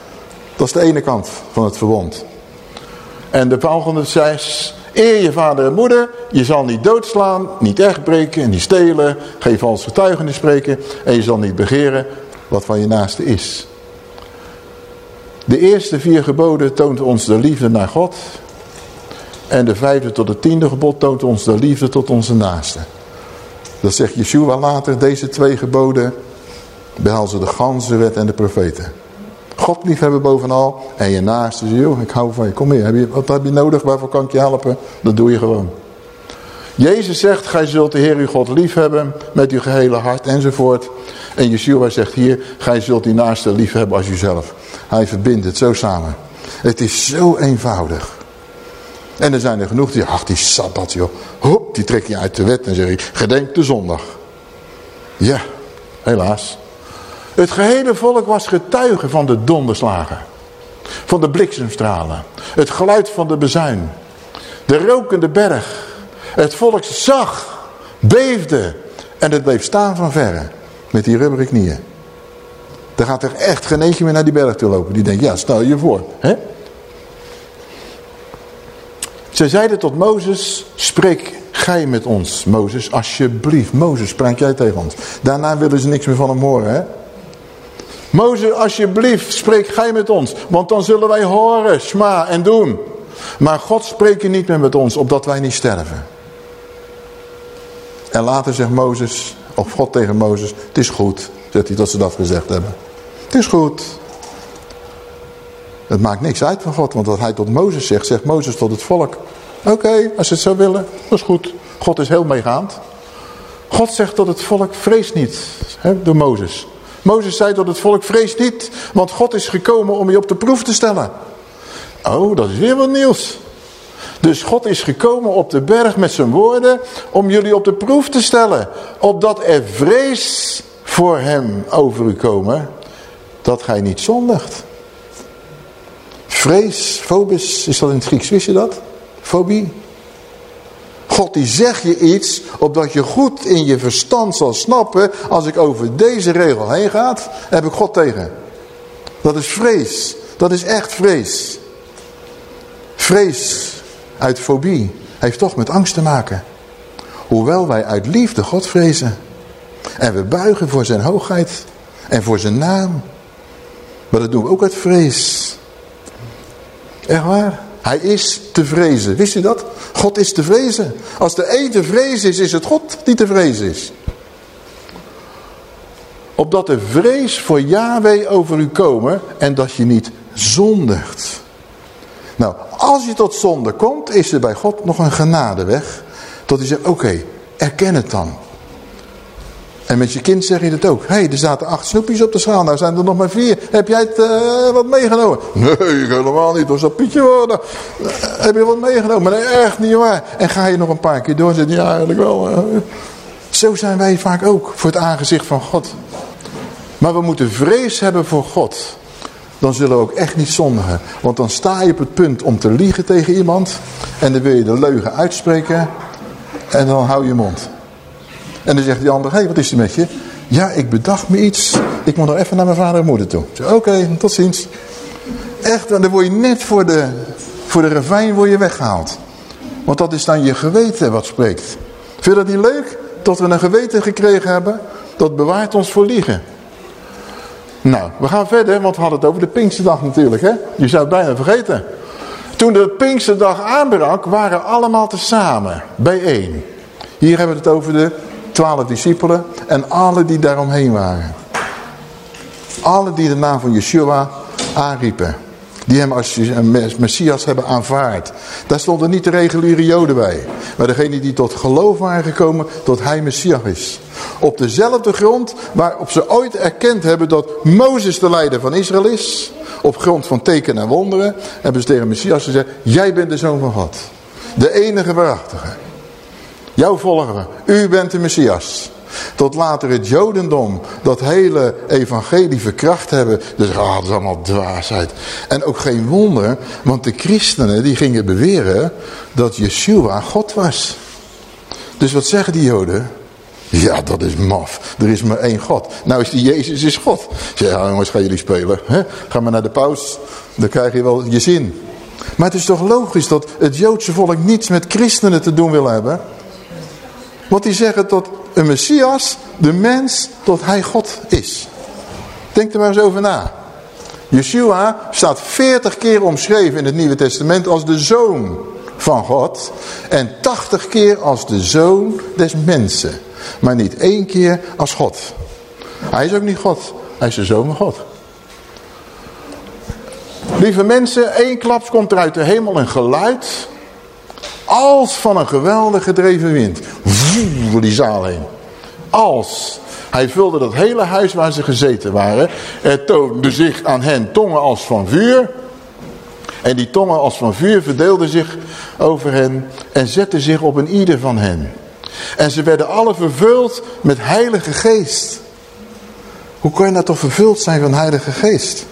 Dat is de ene kant van het verbond. En de volgende zes. Eer je vader en moeder. Je zal niet doodslaan, niet echtbreken, niet stelen. Geen vals getuigenis spreken. En je zal niet begeren wat van je naaste is. De eerste vier geboden toont ons de liefde naar God. En de vijfde tot het tiende gebod toont ons de liefde tot onze naaste. Dat zegt Yeshua later, deze twee geboden behelzen de ganse wet en de profeten. God liefhebben bovenal en je naaste, joh, ik hou van je, kom hier, heb je, wat heb je nodig, waarvoor kan ik je helpen? Dat doe je gewoon. Jezus zegt, gij zult de Heer uw God liefhebben met uw gehele hart enzovoort. En Yeshua zegt hier, gij zult die naaste liefhebben als uzelf. Hij verbindt het zo samen. Het is zo eenvoudig. En er zijn er genoeg die, ach die Sabbat joh, hop, die trek je uit de wet en zeg je, gedenk de zondag. Ja, helaas. Het gehele volk was getuige van de donderslagen. Van de bliksemstralen. Het geluid van de bezuin. De rokende berg. Het volk zag, beefde en het bleef staan van verre. Met die rubberen knieën. Er gaat er echt geen eentje meer naar die berg toe lopen. Die denkt, ja stel je voor. Hè? Zij zeiden tot Mozes, spreek gij met ons, Mozes, alsjeblieft. Mozes, spreek jij tegen ons. Daarna willen ze niks meer van hem horen, hè. Mozes, alsjeblieft, spreek gij met ons. Want dan zullen wij horen, sma en doen. Maar God spreekt niet meer met ons, opdat wij niet sterven. En later zegt Mozes, of God tegen Mozes, het is goed, zegt hij dat ze dat gezegd hebben. Het is goed. Het maakt niks uit van God, want wat hij tot Mozes zegt, zegt Mozes tot het volk. Oké, als ze het zo willen, dat is goed. God is heel meegaand. God zegt tot het volk, vrees niet, hè, door Mozes. Mozes zei tot het volk, vrees niet, want God is gekomen om je op de proef te stellen. Oh, dat is weer wat nieuws. Dus God is gekomen op de berg met zijn woorden om jullie op de proef te stellen. Opdat er vrees voor hem over u komen, dat gij niet zondigt. Vrees, fobis, is dat in het Grieks, wist je dat? Fobie. God die zegt je iets, opdat je goed in je verstand zal snappen, als ik over deze regel heen ga, heb ik God tegen. Dat is vrees. Dat is echt vrees. Vrees uit fobie heeft toch met angst te maken. Hoewel wij uit liefde God vrezen. En we buigen voor zijn hoogheid en voor zijn naam. Maar dat doen we ook uit vrees. Echt waar? Hij is te vrezen. Wist u dat? God is te vrezen. Als de een te vrezen is, is het God die te vrezen is. Opdat de vrees voor Yahweh over u komen en dat je niet zondigt. Nou, als je tot zonde komt, is er bij God nog een genadeweg. Tot hij zegt, oké, erken het dan. En met je kind zeg je het ook. Hé, hey, er zaten acht snoepjes op de schaal, nou zijn er nog maar vier. Heb jij het uh, wat meegenomen? Nee, helemaal niet. Dat dat Pietje worden. Uh, heb je wat meegenomen? Nee, echt niet waar. En ga je nog een paar keer doorzetten? Ja, eigenlijk wel. Zo zijn wij vaak ook voor het aangezicht van God. Maar we moeten vrees hebben voor God. Dan zullen we ook echt niet zondigen. Want dan sta je op het punt om te liegen tegen iemand. En dan wil je de leugen uitspreken. En dan hou je mond. En dan zegt die ander, hé, hey, wat is er met je? Ja, ik bedacht me iets. Ik moet nog even naar mijn vader en moeder toe. Oké, tot ziens. Echt, dan word je net voor de, voor de ravijn word je weggehaald. Want dat is dan je geweten wat spreekt. Vind je dat niet leuk? Dat we een geweten gekregen hebben? Dat bewaart ons voor liegen. Nou, we gaan verder, want we hadden het over de Pinksterdag natuurlijk. Hè? Je zou het bijna vergeten. Toen de Pinksterdag aanbrak, waren allemaal tezamen, bijeen. Hier hebben we het over de twaalf discipelen en alle die daaromheen waren. Alle die de naam van Yeshua aanriepen. Die hem als Messias hebben aanvaard. Daar stonden niet de reguliere joden bij. Maar degene die tot geloof waren gekomen tot hij Messias is. Op dezelfde grond waarop ze ooit erkend hebben dat Mozes de leider van Israël is. Op grond van tekenen en wonderen hebben ze tegen Messias gezegd. Jij bent de zoon van God. De enige waarachtige. Jou volgen we. U bent de Messias. Tot later het Jodendom dat hele evangelie verkracht hebben. Dus dat is allemaal dwaasheid. En ook geen wonder, want de christenen die gingen beweren dat Yeshua God was. Dus wat zeggen die Joden? Ja, dat is maf. Er is maar één God. Nou is die Jezus is God. Ja jongens, gaan jullie spelen. Hè? Ga maar naar de paus, dan krijg je wel je zin. Maar het is toch logisch dat het Joodse volk niets met christenen te doen wil hebben... Want die zeggen dat een Messias, de mens, tot hij God is. Denk er maar eens over na. Yeshua staat 40 keer omschreven in het Nieuwe Testament als de zoon van God. En 80 keer als de zoon des mensen. Maar niet één keer als God. Hij is ook niet God. Hij is de zoon van God. Lieve mensen, één klaps komt er uit de hemel een geluid als van een geweldig gedreven wind. Woe, die zaal heen. Als. Hij vulde dat hele huis waar ze gezeten waren. Er toonde zich aan hen tongen als van vuur. En die tongen als van vuur verdeelden zich over hen en zetten zich op een ieder van hen. En ze werden alle vervuld met heilige geest. Hoe kan je nou toch vervuld zijn van heilige geest?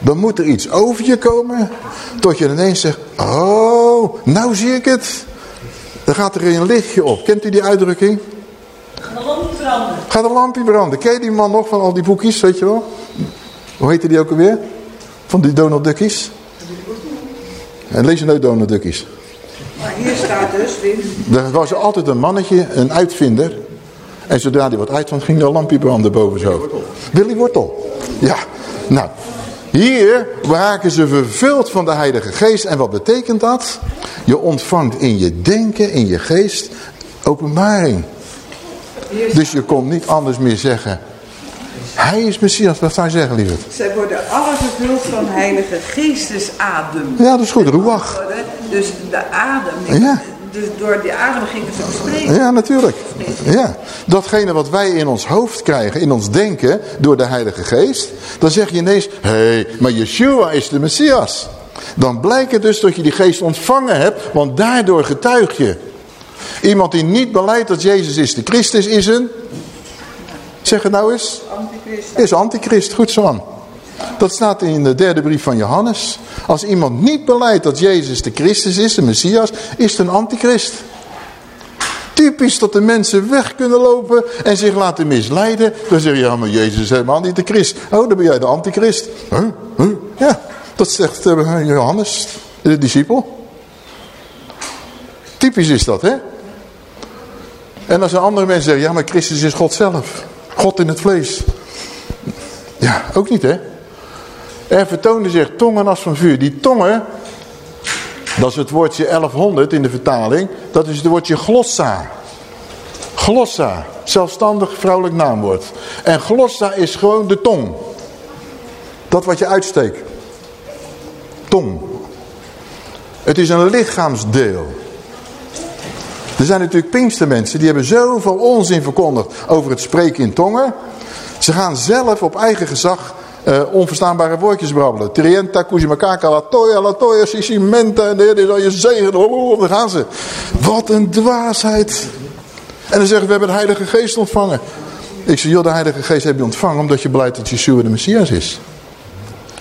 Dan moet er iets over je komen. Tot je ineens zegt. Oh, nou zie ik het. Dan gaat er een lichtje op. Kent u die uitdrukking? Ga de lampje branden. Ga de lampje branden. Ken je die man nog van al die boekjes, weet je wel? Hoe heette die ook alweer? Van die Donald Duckies? En lees je nooit Donald Duckies? Maar hier staat dus, Wim. Er was altijd een mannetje, een uitvinder. En zodra hij wat uitvond, ging er een lampje branden boven zo. Willy Wortel. Ja, nou, hier raken ze vervuld van de Heilige Geest. En wat betekent dat? Je ontvangt in je denken, in je geest, openbaring. Dus je kon niet anders meer zeggen. Hij is Messias, wat zou je zeggen, lieverd? Zij worden alle vervuld van Heilige Geestesadem. Ja, dat is goed, ruach. Dus de adem. Ja. Dus door die adem ging het zo spreken. Ja, natuurlijk. Ja. Datgene wat wij in ons hoofd krijgen, in ons denken, door de Heilige Geest. Dan zeg je ineens, hé, hey, maar Yeshua is de Messias. Dan blijkt het dus dat je die geest ontvangen hebt, want daardoor getuig je. Iemand die niet beleidt dat Jezus is de Christus is een... Zeg het nou eens. Antichrist. Is antichrist, goed zo aan. Dat staat in de derde brief van Johannes. Als iemand niet beleidt dat Jezus de Christus is, de Messias, is het een antichrist. Typisch dat de mensen weg kunnen lopen en zich laten misleiden. Dan zeg je, ja maar Jezus is helemaal niet de Christ. Oh, dan ben jij de antichrist. Huh? Ja, dat zegt uh, Johannes, de discipel. Typisch is dat, hè? En als een andere mensen zeggen, ja maar Christus is God zelf. God in het vlees. Ja, ook niet hè. Er vertoonde zich tongen als van vuur. Die tongen, dat is het woordje 1100 in de vertaling. Dat is het woordje glossa. Glossa. zelfstandig vrouwelijk naamwoord. En glossa is gewoon de tong. Dat wat je uitsteekt. Tong. Het is een lichaamsdeel. Er zijn natuurlijk Pinkstermensen die hebben zoveel onzin verkondigd over het spreken in tongen. Ze gaan zelf op eigen gezag uh, onverstaanbare woordjes brabbelen. Trienta, kujimakaka, latoya, latoya, sisimenta, en de heer zal je zegen. Oh, daar gaan ze. Wat een dwaasheid. En dan zeggen we, hebben de heilige geest ontvangen. Ik zeg, joh, de heilige geest heb je ontvangen omdat je blijft dat Yeshua de Messias is.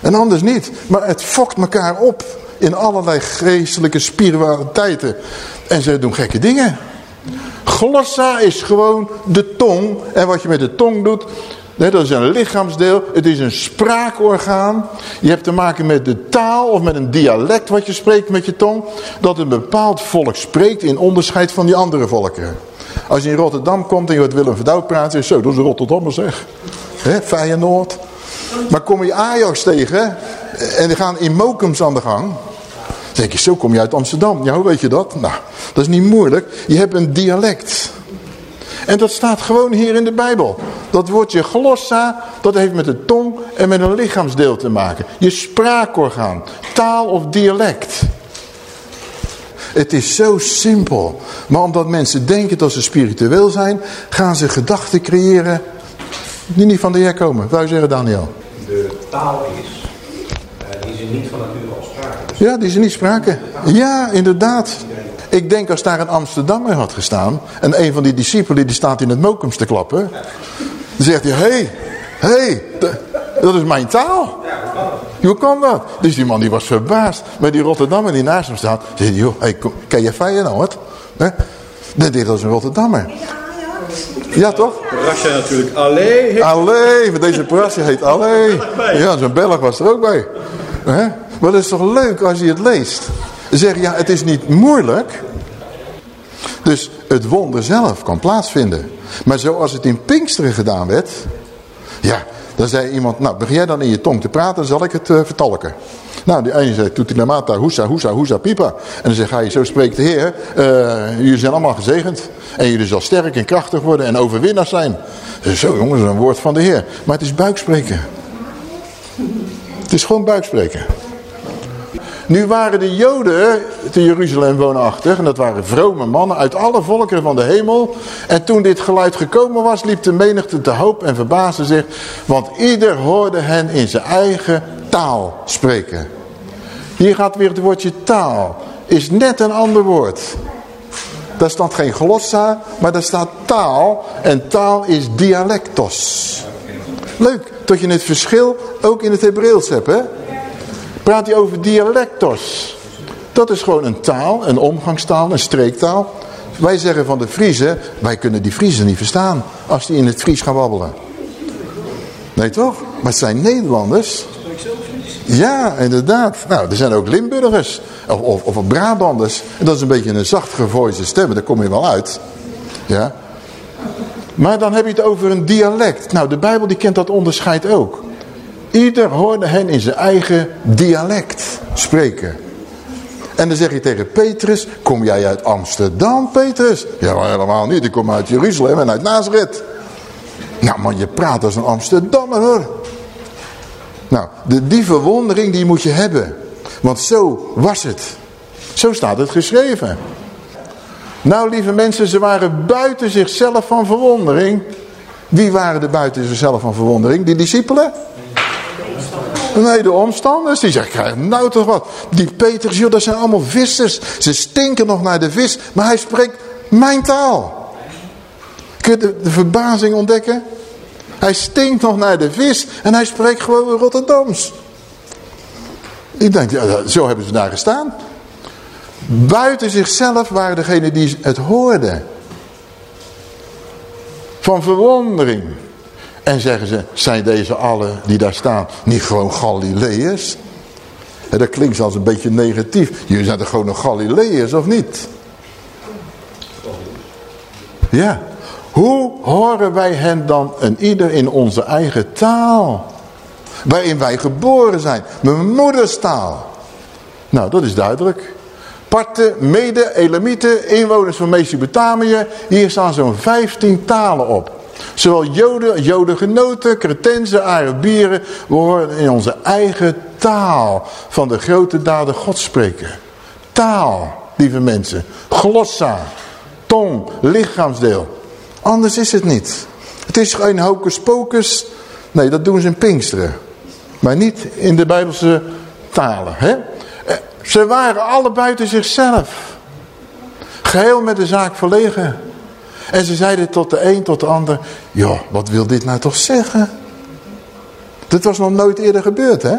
En anders niet. Maar het fokt elkaar op in allerlei geestelijke spiritualiteiten. En ze doen gekke dingen. Glossa is gewoon de tong. En wat je met de tong doet, dat is een lichaamsdeel. Het is een spraakorgaan. Je hebt te maken met de taal of met een dialect wat je spreekt met je tong. Dat een bepaald volk spreekt in onderscheid van die andere volken. Als je in Rotterdam komt en je hoort Willem Verdouw praten. Is zo, dat is Rotterdammer zeg. He, Feyenoord. Maar kom je Ajax tegen en die gaan in Mokums aan de gang. Dan denk je, zo kom je uit Amsterdam. Ja, hoe weet je dat? Nou, dat is niet moeilijk. Je hebt een dialect. En dat staat gewoon hier in de Bijbel. Dat woordje glossa, dat heeft met de tong en met een lichaamsdeel te maken. Je spraakorgaan, taal of dialect. Het is zo simpel. Maar omdat mensen denken dat ze spiritueel zijn, gaan ze gedachten creëren die niet van de Heer komen. Wou je zeggen Daniel? De taal is, uh, die ze niet van nature al spraken. Ja, die ze niet spraken. Ja, inderdaad. Ik denk als daar een Amsterdammer had gestaan... en een van die discipelen die staat in het mokums te klappen... dan zegt hij, hé, hey, hé, hey, dat is mijn taal. Hoe kan dat? Dus die man die was verbaasd. Maar die Rotterdammer die naast hem staat... zei hij, joh, hey, ken je Feyenoord? Hè? Dat deed als een Rotterdammer. Ja, toch? Parasha natuurlijk. Allee. Allee, deze Parasha heet Allee. Ja, zo'n Belg was er ook bij. Hè? Maar dat is toch leuk als je het leest. Zeg ja, het is niet moeilijk. Dus het wonder zelf kan plaatsvinden. Maar zoals het in Pinksteren gedaan werd. Ja, dan zei iemand, nou begin jij dan in je tong te praten, dan zal ik het uh, vertolken. Nou, die ene zei, tutinamata, husa, husa, husa, pipa. En dan zegt hij, zo spreekt de Heer, uh, jullie zijn allemaal gezegend. En jullie zal sterk en krachtig worden en overwinnaars zijn. Zo jongens, een woord van de Heer. Maar het is buikspreken. Het is gewoon buikspreken. Nu waren de Joden te Jeruzalem woonachtig. En dat waren vrome mannen uit alle volkeren van de hemel. En toen dit geluid gekomen was, liep de menigte te hoop en verbaasde zich. Want ieder hoorde hen in zijn eigen taal spreken. Hier gaat weer het woordje taal. Is net een ander woord. Daar staat geen glossa, maar daar staat taal. En taal is dialectos. Leuk dat je het verschil ook in het Hebreeuws hebt, hè? Praat hij over dialectos. Dat is gewoon een taal, een omgangstaal, een streektaal. Wij zeggen van de Friese, wij kunnen die Friese niet verstaan als die in het Fries gaan wabbelen. Nee toch? Maar het zijn Nederlanders. Ja, inderdaad. Nou, er zijn ook Limburgers of, of, of Brabanders. En dat is een beetje een zacht gevoelige stem, daar kom je wel uit. Ja. Maar dan heb je het over een dialect. Nou, de Bijbel die kent dat onderscheid ook. Ieder hoorde hen in zijn eigen dialect spreken. En dan zeg je tegen Petrus, kom jij uit Amsterdam, Petrus? Ja, helemaal niet. Ik kom uit Jeruzalem en uit Nazareth. Nou, man, je praat als een Amsterdammer, hoor. Nou, de, die verwondering, die moet je hebben. Want zo was het. Zo staat het geschreven. Nou, lieve mensen, ze waren buiten zichzelf van verwondering. Wie waren er buiten zichzelf van verwondering? Die discipelen? Nee, de omstanders. Die zeggen, nou toch wat. Die joh, dat zijn allemaal vissers. Ze stinken nog naar de vis. Maar hij spreekt mijn taal. Kun je de, de verbazing ontdekken? Hij stinkt nog naar de vis. En hij spreekt gewoon Rotterdams. Ik denk, ja, zo hebben ze daar gestaan. Buiten zichzelf waren degenen die het hoorden. Van verwondering. En zeggen ze, zijn deze allen die daar staan niet gewoon Galileërs? dat klinkt als een beetje negatief. Jullie zijn toch gewoon nog Galileërs of niet? Ja. Hoe horen wij hen dan een ieder in onze eigen taal? Waarin wij geboren zijn. Mijn moederstaal. Nou, dat is duidelijk. Parten, Mede, Elamieten, inwoners van Mesopotamië. Hier staan zo'n 15 talen op. Zowel Joden, Jodengenoten, Cretensen, Arabieren. We horen in onze eigen taal van de grote daden God spreken. Taal, lieve mensen. Glossa, tong, lichaamsdeel. Anders is het niet. Het is geen hocus pocus. Nee, dat doen ze in Pinksteren. Maar niet in de Bijbelse talen. Hè? Eh, Ze waren alle buiten zichzelf. Geheel met de zaak verlegen. En ze zeiden tot de een tot de ander. Ja, wat wil dit nou toch zeggen? Dit was nog nooit eerder gebeurd, hè?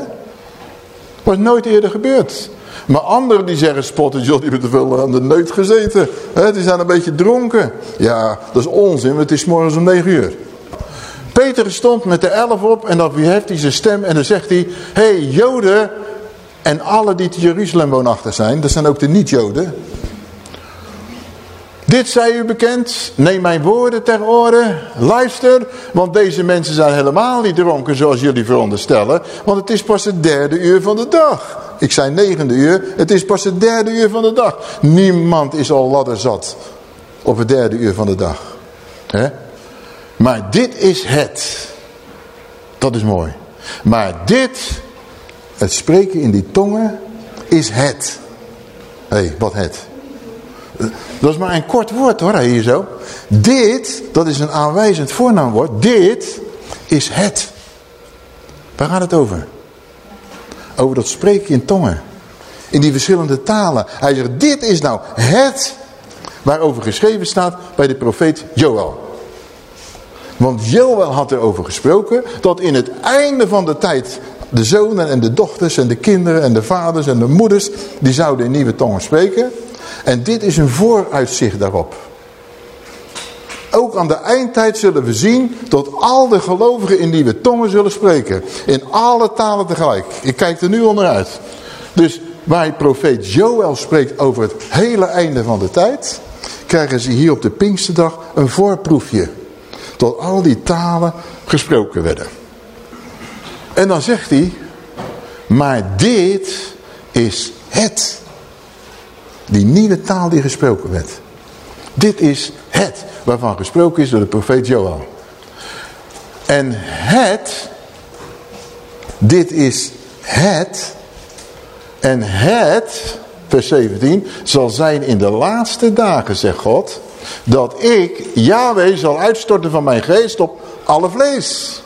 Was nooit eerder gebeurd. Maar anderen die zeggen spotten, joh, die hebben te veel aan de neut gezeten. Hè, die zijn een beetje dronken. Ja, dat is onzin, want het is morgens om 9 uur. Peter stond met de elf op en dan verheft hij zijn stem en dan zegt hij... Hé, hey, Joden en alle die te Jeruzalem woonachtig zijn, dat zijn ook de niet-Joden... Dit zij u bekend, neem mijn woorden ter oren, luister, want deze mensen zijn helemaal niet dronken zoals jullie veronderstellen, want het is pas het derde uur van de dag. Ik zei negende uur, het is pas het derde uur van de dag. Niemand is al ladderzat op het derde uur van de dag. Maar dit is het. Dat is mooi. Maar dit, het spreken in die tongen, is het. Hé, hey, wat het? Dat is maar een kort woord hoor, hier zo. Dit, dat is een aanwijzend voornaamwoord. Dit is het. Waar gaat het over? Over dat spreken in tongen. In die verschillende talen. Hij zegt, dit is nou het waarover geschreven staat bij de profeet Joel. Want Joel had erover gesproken dat in het einde van de tijd de zonen en de dochters en de kinderen en de vaders en de moeders, die zouden in nieuwe tongen spreken. En dit is een vooruitzicht daarop. Ook aan de eindtijd zullen we zien dat al de gelovigen in nieuwe tongen zullen spreken. In alle talen tegelijk. Ik kijk er nu onderuit. Dus waar profeet Joel spreekt over het hele einde van de tijd... krijgen ze hier op de Pinksterdag een voorproefje. Tot al die talen gesproken werden. En dan zegt hij... Maar dit is het... Die nieuwe taal die gesproken werd. Dit is het waarvan gesproken is door de profeet Joel. En het, dit is het, en het, vers 17, zal zijn in de laatste dagen, zegt God, dat ik, Yahweh, zal uitstorten van mijn geest op alle vlees.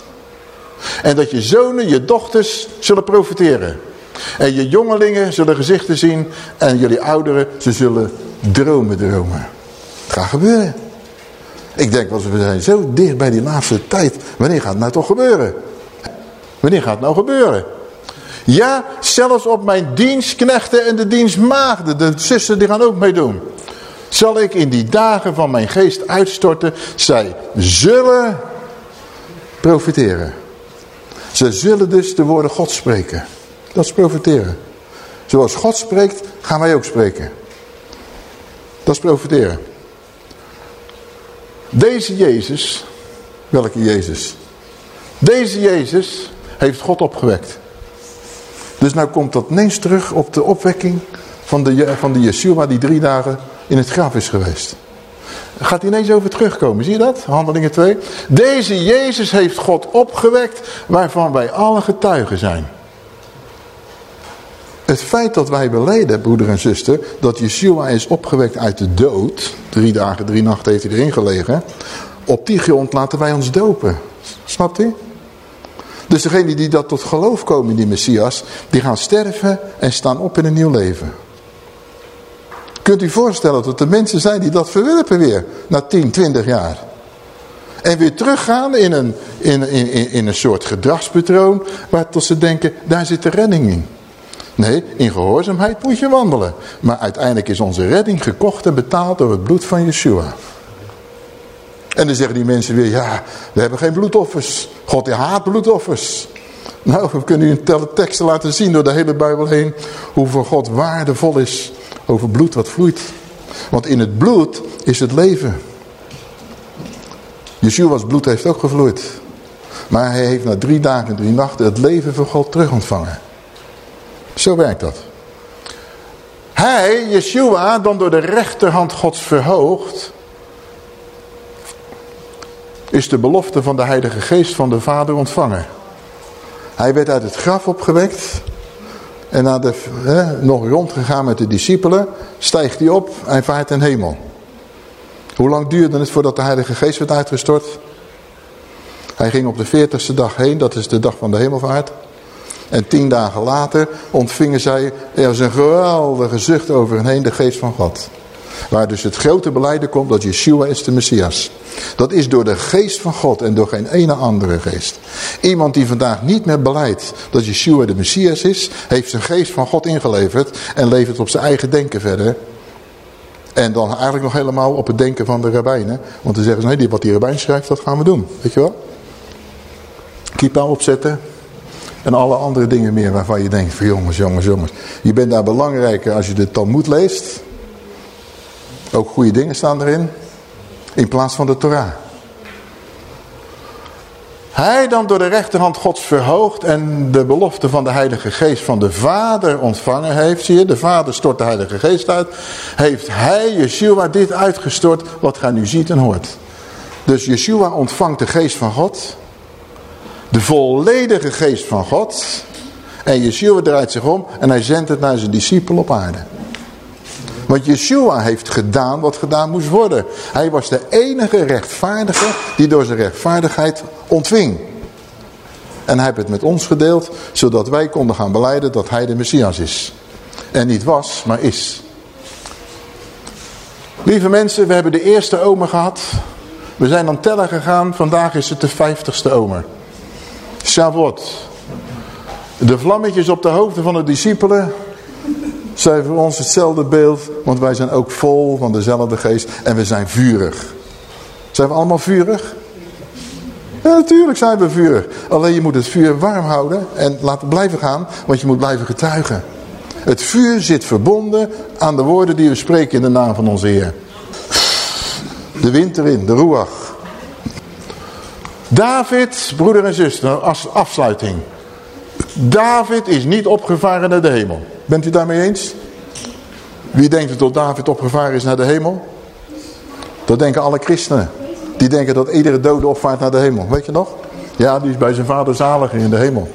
En dat je zonen, je dochters zullen profiteren. En je jongelingen zullen gezichten zien en jullie ouderen, ze zullen dromen dromen. Het gaat gebeuren. Ik denk, we zijn zo dicht bij die laatste tijd. Wanneer gaat het nou toch gebeuren? Wanneer gaat het nou gebeuren? Ja, zelfs op mijn dienstknechten en de dienstmaagden, de zussen die gaan ook meedoen. Zal ik in die dagen van mijn geest uitstorten. Zij zullen profiteren. Ze zullen dus de woorden God spreken. Dat is profiteren. Zoals God spreekt, gaan wij ook spreken. Dat is profiteren. Deze Jezus, welke Jezus? Deze Jezus heeft God opgewekt. Dus nou komt dat ineens terug op de opwekking van de, van de Yeshua die drie dagen in het graf is geweest. Gaat hij ineens over terugkomen, zie je dat? Handelingen 2. Deze Jezus heeft God opgewekt waarvan wij alle getuigen zijn. Het feit dat wij beleden, broeder en zuster, dat Yeshua is opgewekt uit de dood. Drie dagen, drie nachten heeft hij erin gelegen. Op die grond laten wij ons dopen. Snapt u? Dus degenen die dat tot geloof komen in die Messias, die gaan sterven en staan op in een nieuw leven. Kunt u voorstellen dat er mensen zijn die dat verwerpen weer, na 10, 20 jaar. En weer teruggaan in een, in, in, in een soort gedragspatroon, waar tot ze denken, daar zit de redding in. Nee, in gehoorzaamheid moet je wandelen. Maar uiteindelijk is onze redding gekocht en betaald door het bloed van Yeshua. En dan zeggen die mensen weer, ja, we hebben geen bloedoffers. God haat bloedoffers. Nou, we kunnen u een teksten laten zien door de hele Bijbel heen. Hoeveel God waardevol is over bloed wat vloeit. Want in het bloed is het leven. Yeshua's bloed heeft ook gevloeid. Maar hij heeft na drie dagen en drie nachten het leven van God terug ontvangen. Zo werkt dat. Hij, Yeshua, dan door de rechterhand Gods verhoogd, is de belofte van de Heilige Geest van de Vader ontvangen. Hij werd uit het graf opgewekt en na de, nog rondgegaan met de discipelen, stijgt hij op en vaart ten hemel. Hoe lang duurde het voordat de Heilige Geest werd uitgestort? Hij ging op de veertigste dag heen, dat is de dag van de hemelvaart. En tien dagen later ontvingen zij, was een geweldige zucht over hen heen, de geest van God. Waar dus het grote beleiden komt dat Yeshua is de Messias. Dat is door de geest van God en door geen ene andere geest. Iemand die vandaag niet meer beleidt dat Yeshua de Messias is, heeft zijn geest van God ingeleverd en levert op zijn eigen denken verder. En dan eigenlijk nog helemaal op het denken van de rabbijnen. Want dan zeggen ze, nee, wat die rabbijn schrijft, dat gaan we doen. Weet je wel? Kippa opzetten. En alle andere dingen meer waarvan je denkt, van jongens, jongens, jongens. Je bent daar belangrijker als je de Talmud leest. Ook goede dingen staan erin. In plaats van de Torah. Hij dan door de rechterhand Gods verhoogd en de belofte van de Heilige Geest van de Vader ontvangen heeft. Zie je, de Vader stort de Heilige Geest uit. Heeft hij, Yeshua, dit uitgestort wat gij nu ziet en hoort. Dus Yeshua ontvangt de Geest van God. De volledige Geest van God. En Yeshua draait zich om en hij zendt het naar zijn discipel op aarde. Want Yeshua heeft gedaan wat gedaan moest worden. Hij was de enige rechtvaardige die door zijn rechtvaardigheid ontving. En hij heeft het met ons gedeeld, zodat wij konden gaan beleiden dat hij de Messias is. En niet was, maar is. Lieve mensen, we hebben de eerste omer gehad. We zijn aan tellen gegaan. Vandaag is het de vijftigste omer. Shavuot. De vlammetjes op de hoofden van de discipelen zijn voor ons hetzelfde beeld, want wij zijn ook vol van dezelfde geest en we zijn vurig. Zijn we allemaal vurig? Ja, natuurlijk zijn we vurig. Alleen je moet het vuur warm houden en laten blijven gaan, want je moet blijven getuigen. Het vuur zit verbonden aan de woorden die we spreken in de naam van onze Heer. De wind erin, de ruach. David, broeder en zuster, als afsluiting. David is niet opgevaren naar de hemel. Bent u daarmee eens? Wie denkt dat David opgevaren is naar de hemel? Dat denken alle christenen. Die denken dat iedere dode opvaart naar de hemel. Weet je nog? Ja, die is bij zijn vader zaliger in de hemel.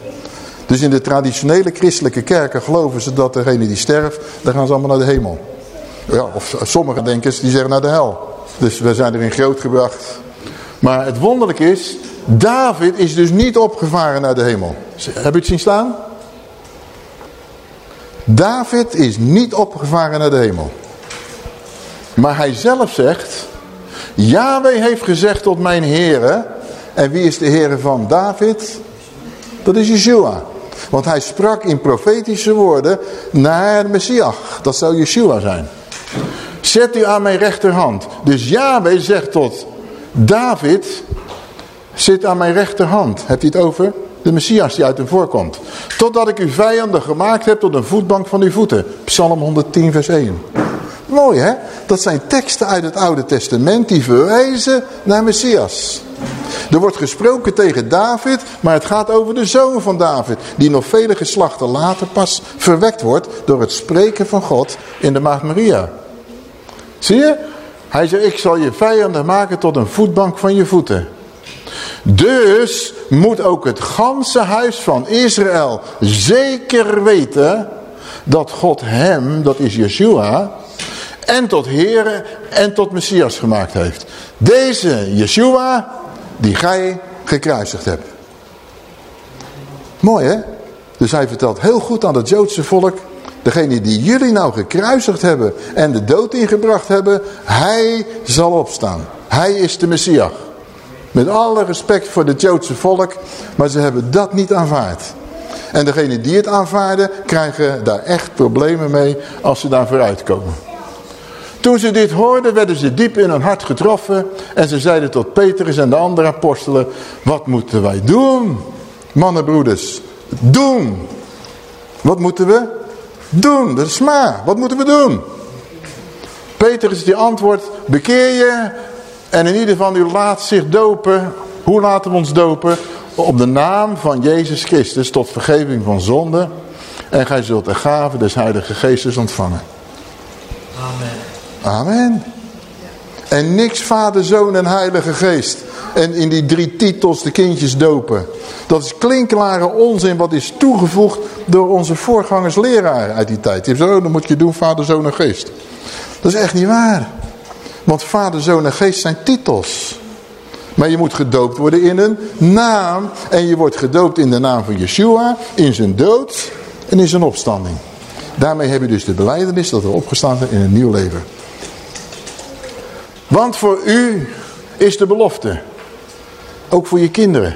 Dus in de traditionele christelijke kerken geloven ze dat degene die sterft, dan gaan ze allemaal naar de hemel. Ja, of sommige denkers die zeggen naar de hel. Dus we zijn erin grootgebracht. Maar het wonderlijke is, David is dus niet opgevaren naar de hemel. Heb je het zien staan? David is niet opgevaren naar de hemel. Maar hij zelf zegt, Yahweh heeft gezegd tot mijn heren. En wie is de heren van David? Dat is Yeshua. Want hij sprak in profetische woorden naar de Messias. Dat zou Yeshua zijn. Zet u aan mijn rechterhand. Dus Yahweh zegt tot David, zit aan mijn rechterhand. Hebt hij het over? De Messias die uit hem voorkomt. Totdat ik uw vijanden gemaakt heb tot een voetbank van uw voeten. Psalm 110 vers 1. Mooi hè? Dat zijn teksten uit het Oude Testament die verwijzen naar Messias. Er wordt gesproken tegen David, maar het gaat over de zoon van David. Die nog vele geslachten later pas verwekt wordt door het spreken van God in de Maagd Maria. Zie je? Hij zegt, ik zal je vijanden maken tot een voetbank van je voeten. Dus moet ook het ganse huis van Israël zeker weten dat God hem, dat is Yeshua, en tot Here en tot Messias gemaakt heeft. Deze Yeshua die gij gekruisigd hebt. Mooi hè? Dus hij vertelt heel goed aan het Joodse volk, degene die jullie nou gekruisigd hebben en de dood ingebracht hebben, hij zal opstaan. Hij is de Messias. Met alle respect voor het Joodse volk, maar ze hebben dat niet aanvaard. En degenen die het aanvaarden, krijgen daar echt problemen mee als ze daar vooruit komen. Toen ze dit hoorden, werden ze diep in hun hart getroffen. En ze zeiden tot Petrus en de andere apostelen, wat moeten wij doen? Mannenbroeders, doen. Wat moeten we? Doen, dat is maar. Wat moeten we doen? Petrus die antwoordt, bekeer je en in ieder van u laat zich dopen. Hoe laten we ons dopen? Op de naam van Jezus Christus tot vergeving van zonde. En gij zult de gave des Heilige Geestes ontvangen. Amen. En niks vader, zoon en heilige geest. En in die drie titels de kindjes dopen. Dat is klinkklare onzin wat is toegevoegd door onze voorgangers leraar uit die tijd. Die hebben zo, dan moet je doen vader, zoon en geest. Dat is echt niet waar. Want vader, zoon en geest zijn titels. Maar je moet gedoopt worden in een naam. En je wordt gedoopt in de naam van Yeshua, in zijn dood en in zijn opstanding. Daarmee heb je dus de beleidenis dat we opgestaan zijn in een nieuw leven. Want voor u is de belofte. Ook voor je kinderen.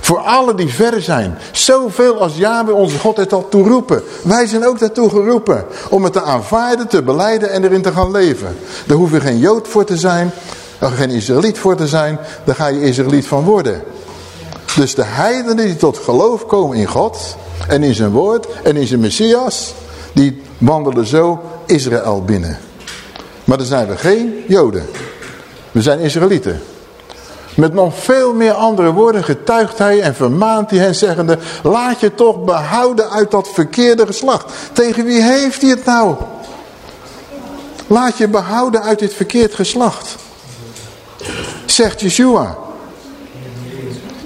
Voor alle die verder zijn. Zoveel als Yahweh onze God het al toeroepen. Wij zijn ook daartoe geroepen. Om het te aanvaarden, te beleiden en erin te gaan leven. Daar hoef je geen Jood voor te zijn. Daar geen Israëliet voor te zijn. Daar ga je Israëliet van worden. Dus de heidenen die tot geloof komen in God. En in zijn woord. En in zijn Messias. Die wandelen zo Israël binnen. Maar dan zijn we geen Joden. We zijn Israëlieten. Met nog veel meer andere woorden getuigt hij en vermaant hij hen zeggende... Laat je toch behouden uit dat verkeerde geslacht. Tegen wie heeft hij het nou? Laat je behouden uit dit verkeerd geslacht. Zegt Yeshua.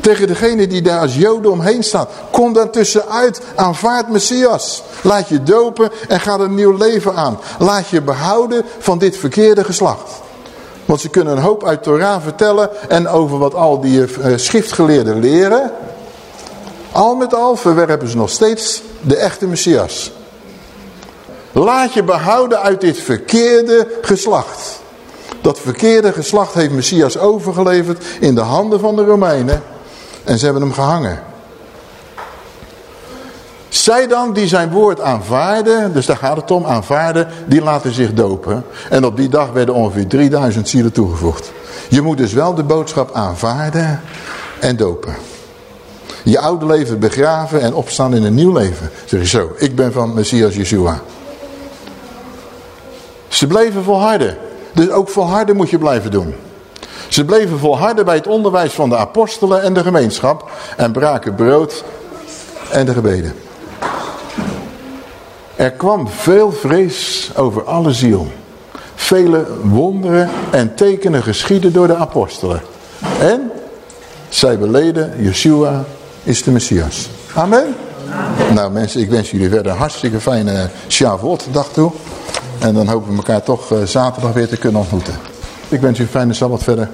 Tegen degene die daar als joden omheen staat. Kom daar tussenuit, aanvaard Messias. Laat je dopen en ga een nieuw leven aan. Laat je behouden van dit verkeerde geslacht. Want ze kunnen een hoop uit Torah vertellen en over wat al die uh, schriftgeleerden leren. Al met al verwerpen ze nog steeds de echte Messias. Laat je behouden uit dit verkeerde geslacht. Dat verkeerde geslacht heeft Messias overgeleverd in de handen van de Romeinen. En ze hebben hem gehangen. Zij dan die zijn woord aanvaarden, dus daar gaat het om, aanvaarden, die laten zich dopen. En op die dag werden ongeveer 3000 zielen toegevoegd. Je moet dus wel de boodschap aanvaarden en dopen. Je oude leven begraven en opstaan in een nieuw leven. Zeg je zo, ik ben van Messias Yeshua. Ze bleven volharden. Dus ook volharden moet je blijven doen. Ze bleven volharden bij het onderwijs van de apostelen en de gemeenschap. En braken brood en de gebeden. Er kwam veel vrees over alle ziel. Vele wonderen en tekenen geschieden door de apostelen. En zij beleden, Yeshua is de Messias. Amen. Amen. Nou mensen, ik wens jullie verder een hartstikke fijne Shavuot dag toe. En dan hopen we elkaar toch uh, zaterdag weer te kunnen ontmoeten. Ik wens u een fijne Sabbat verder.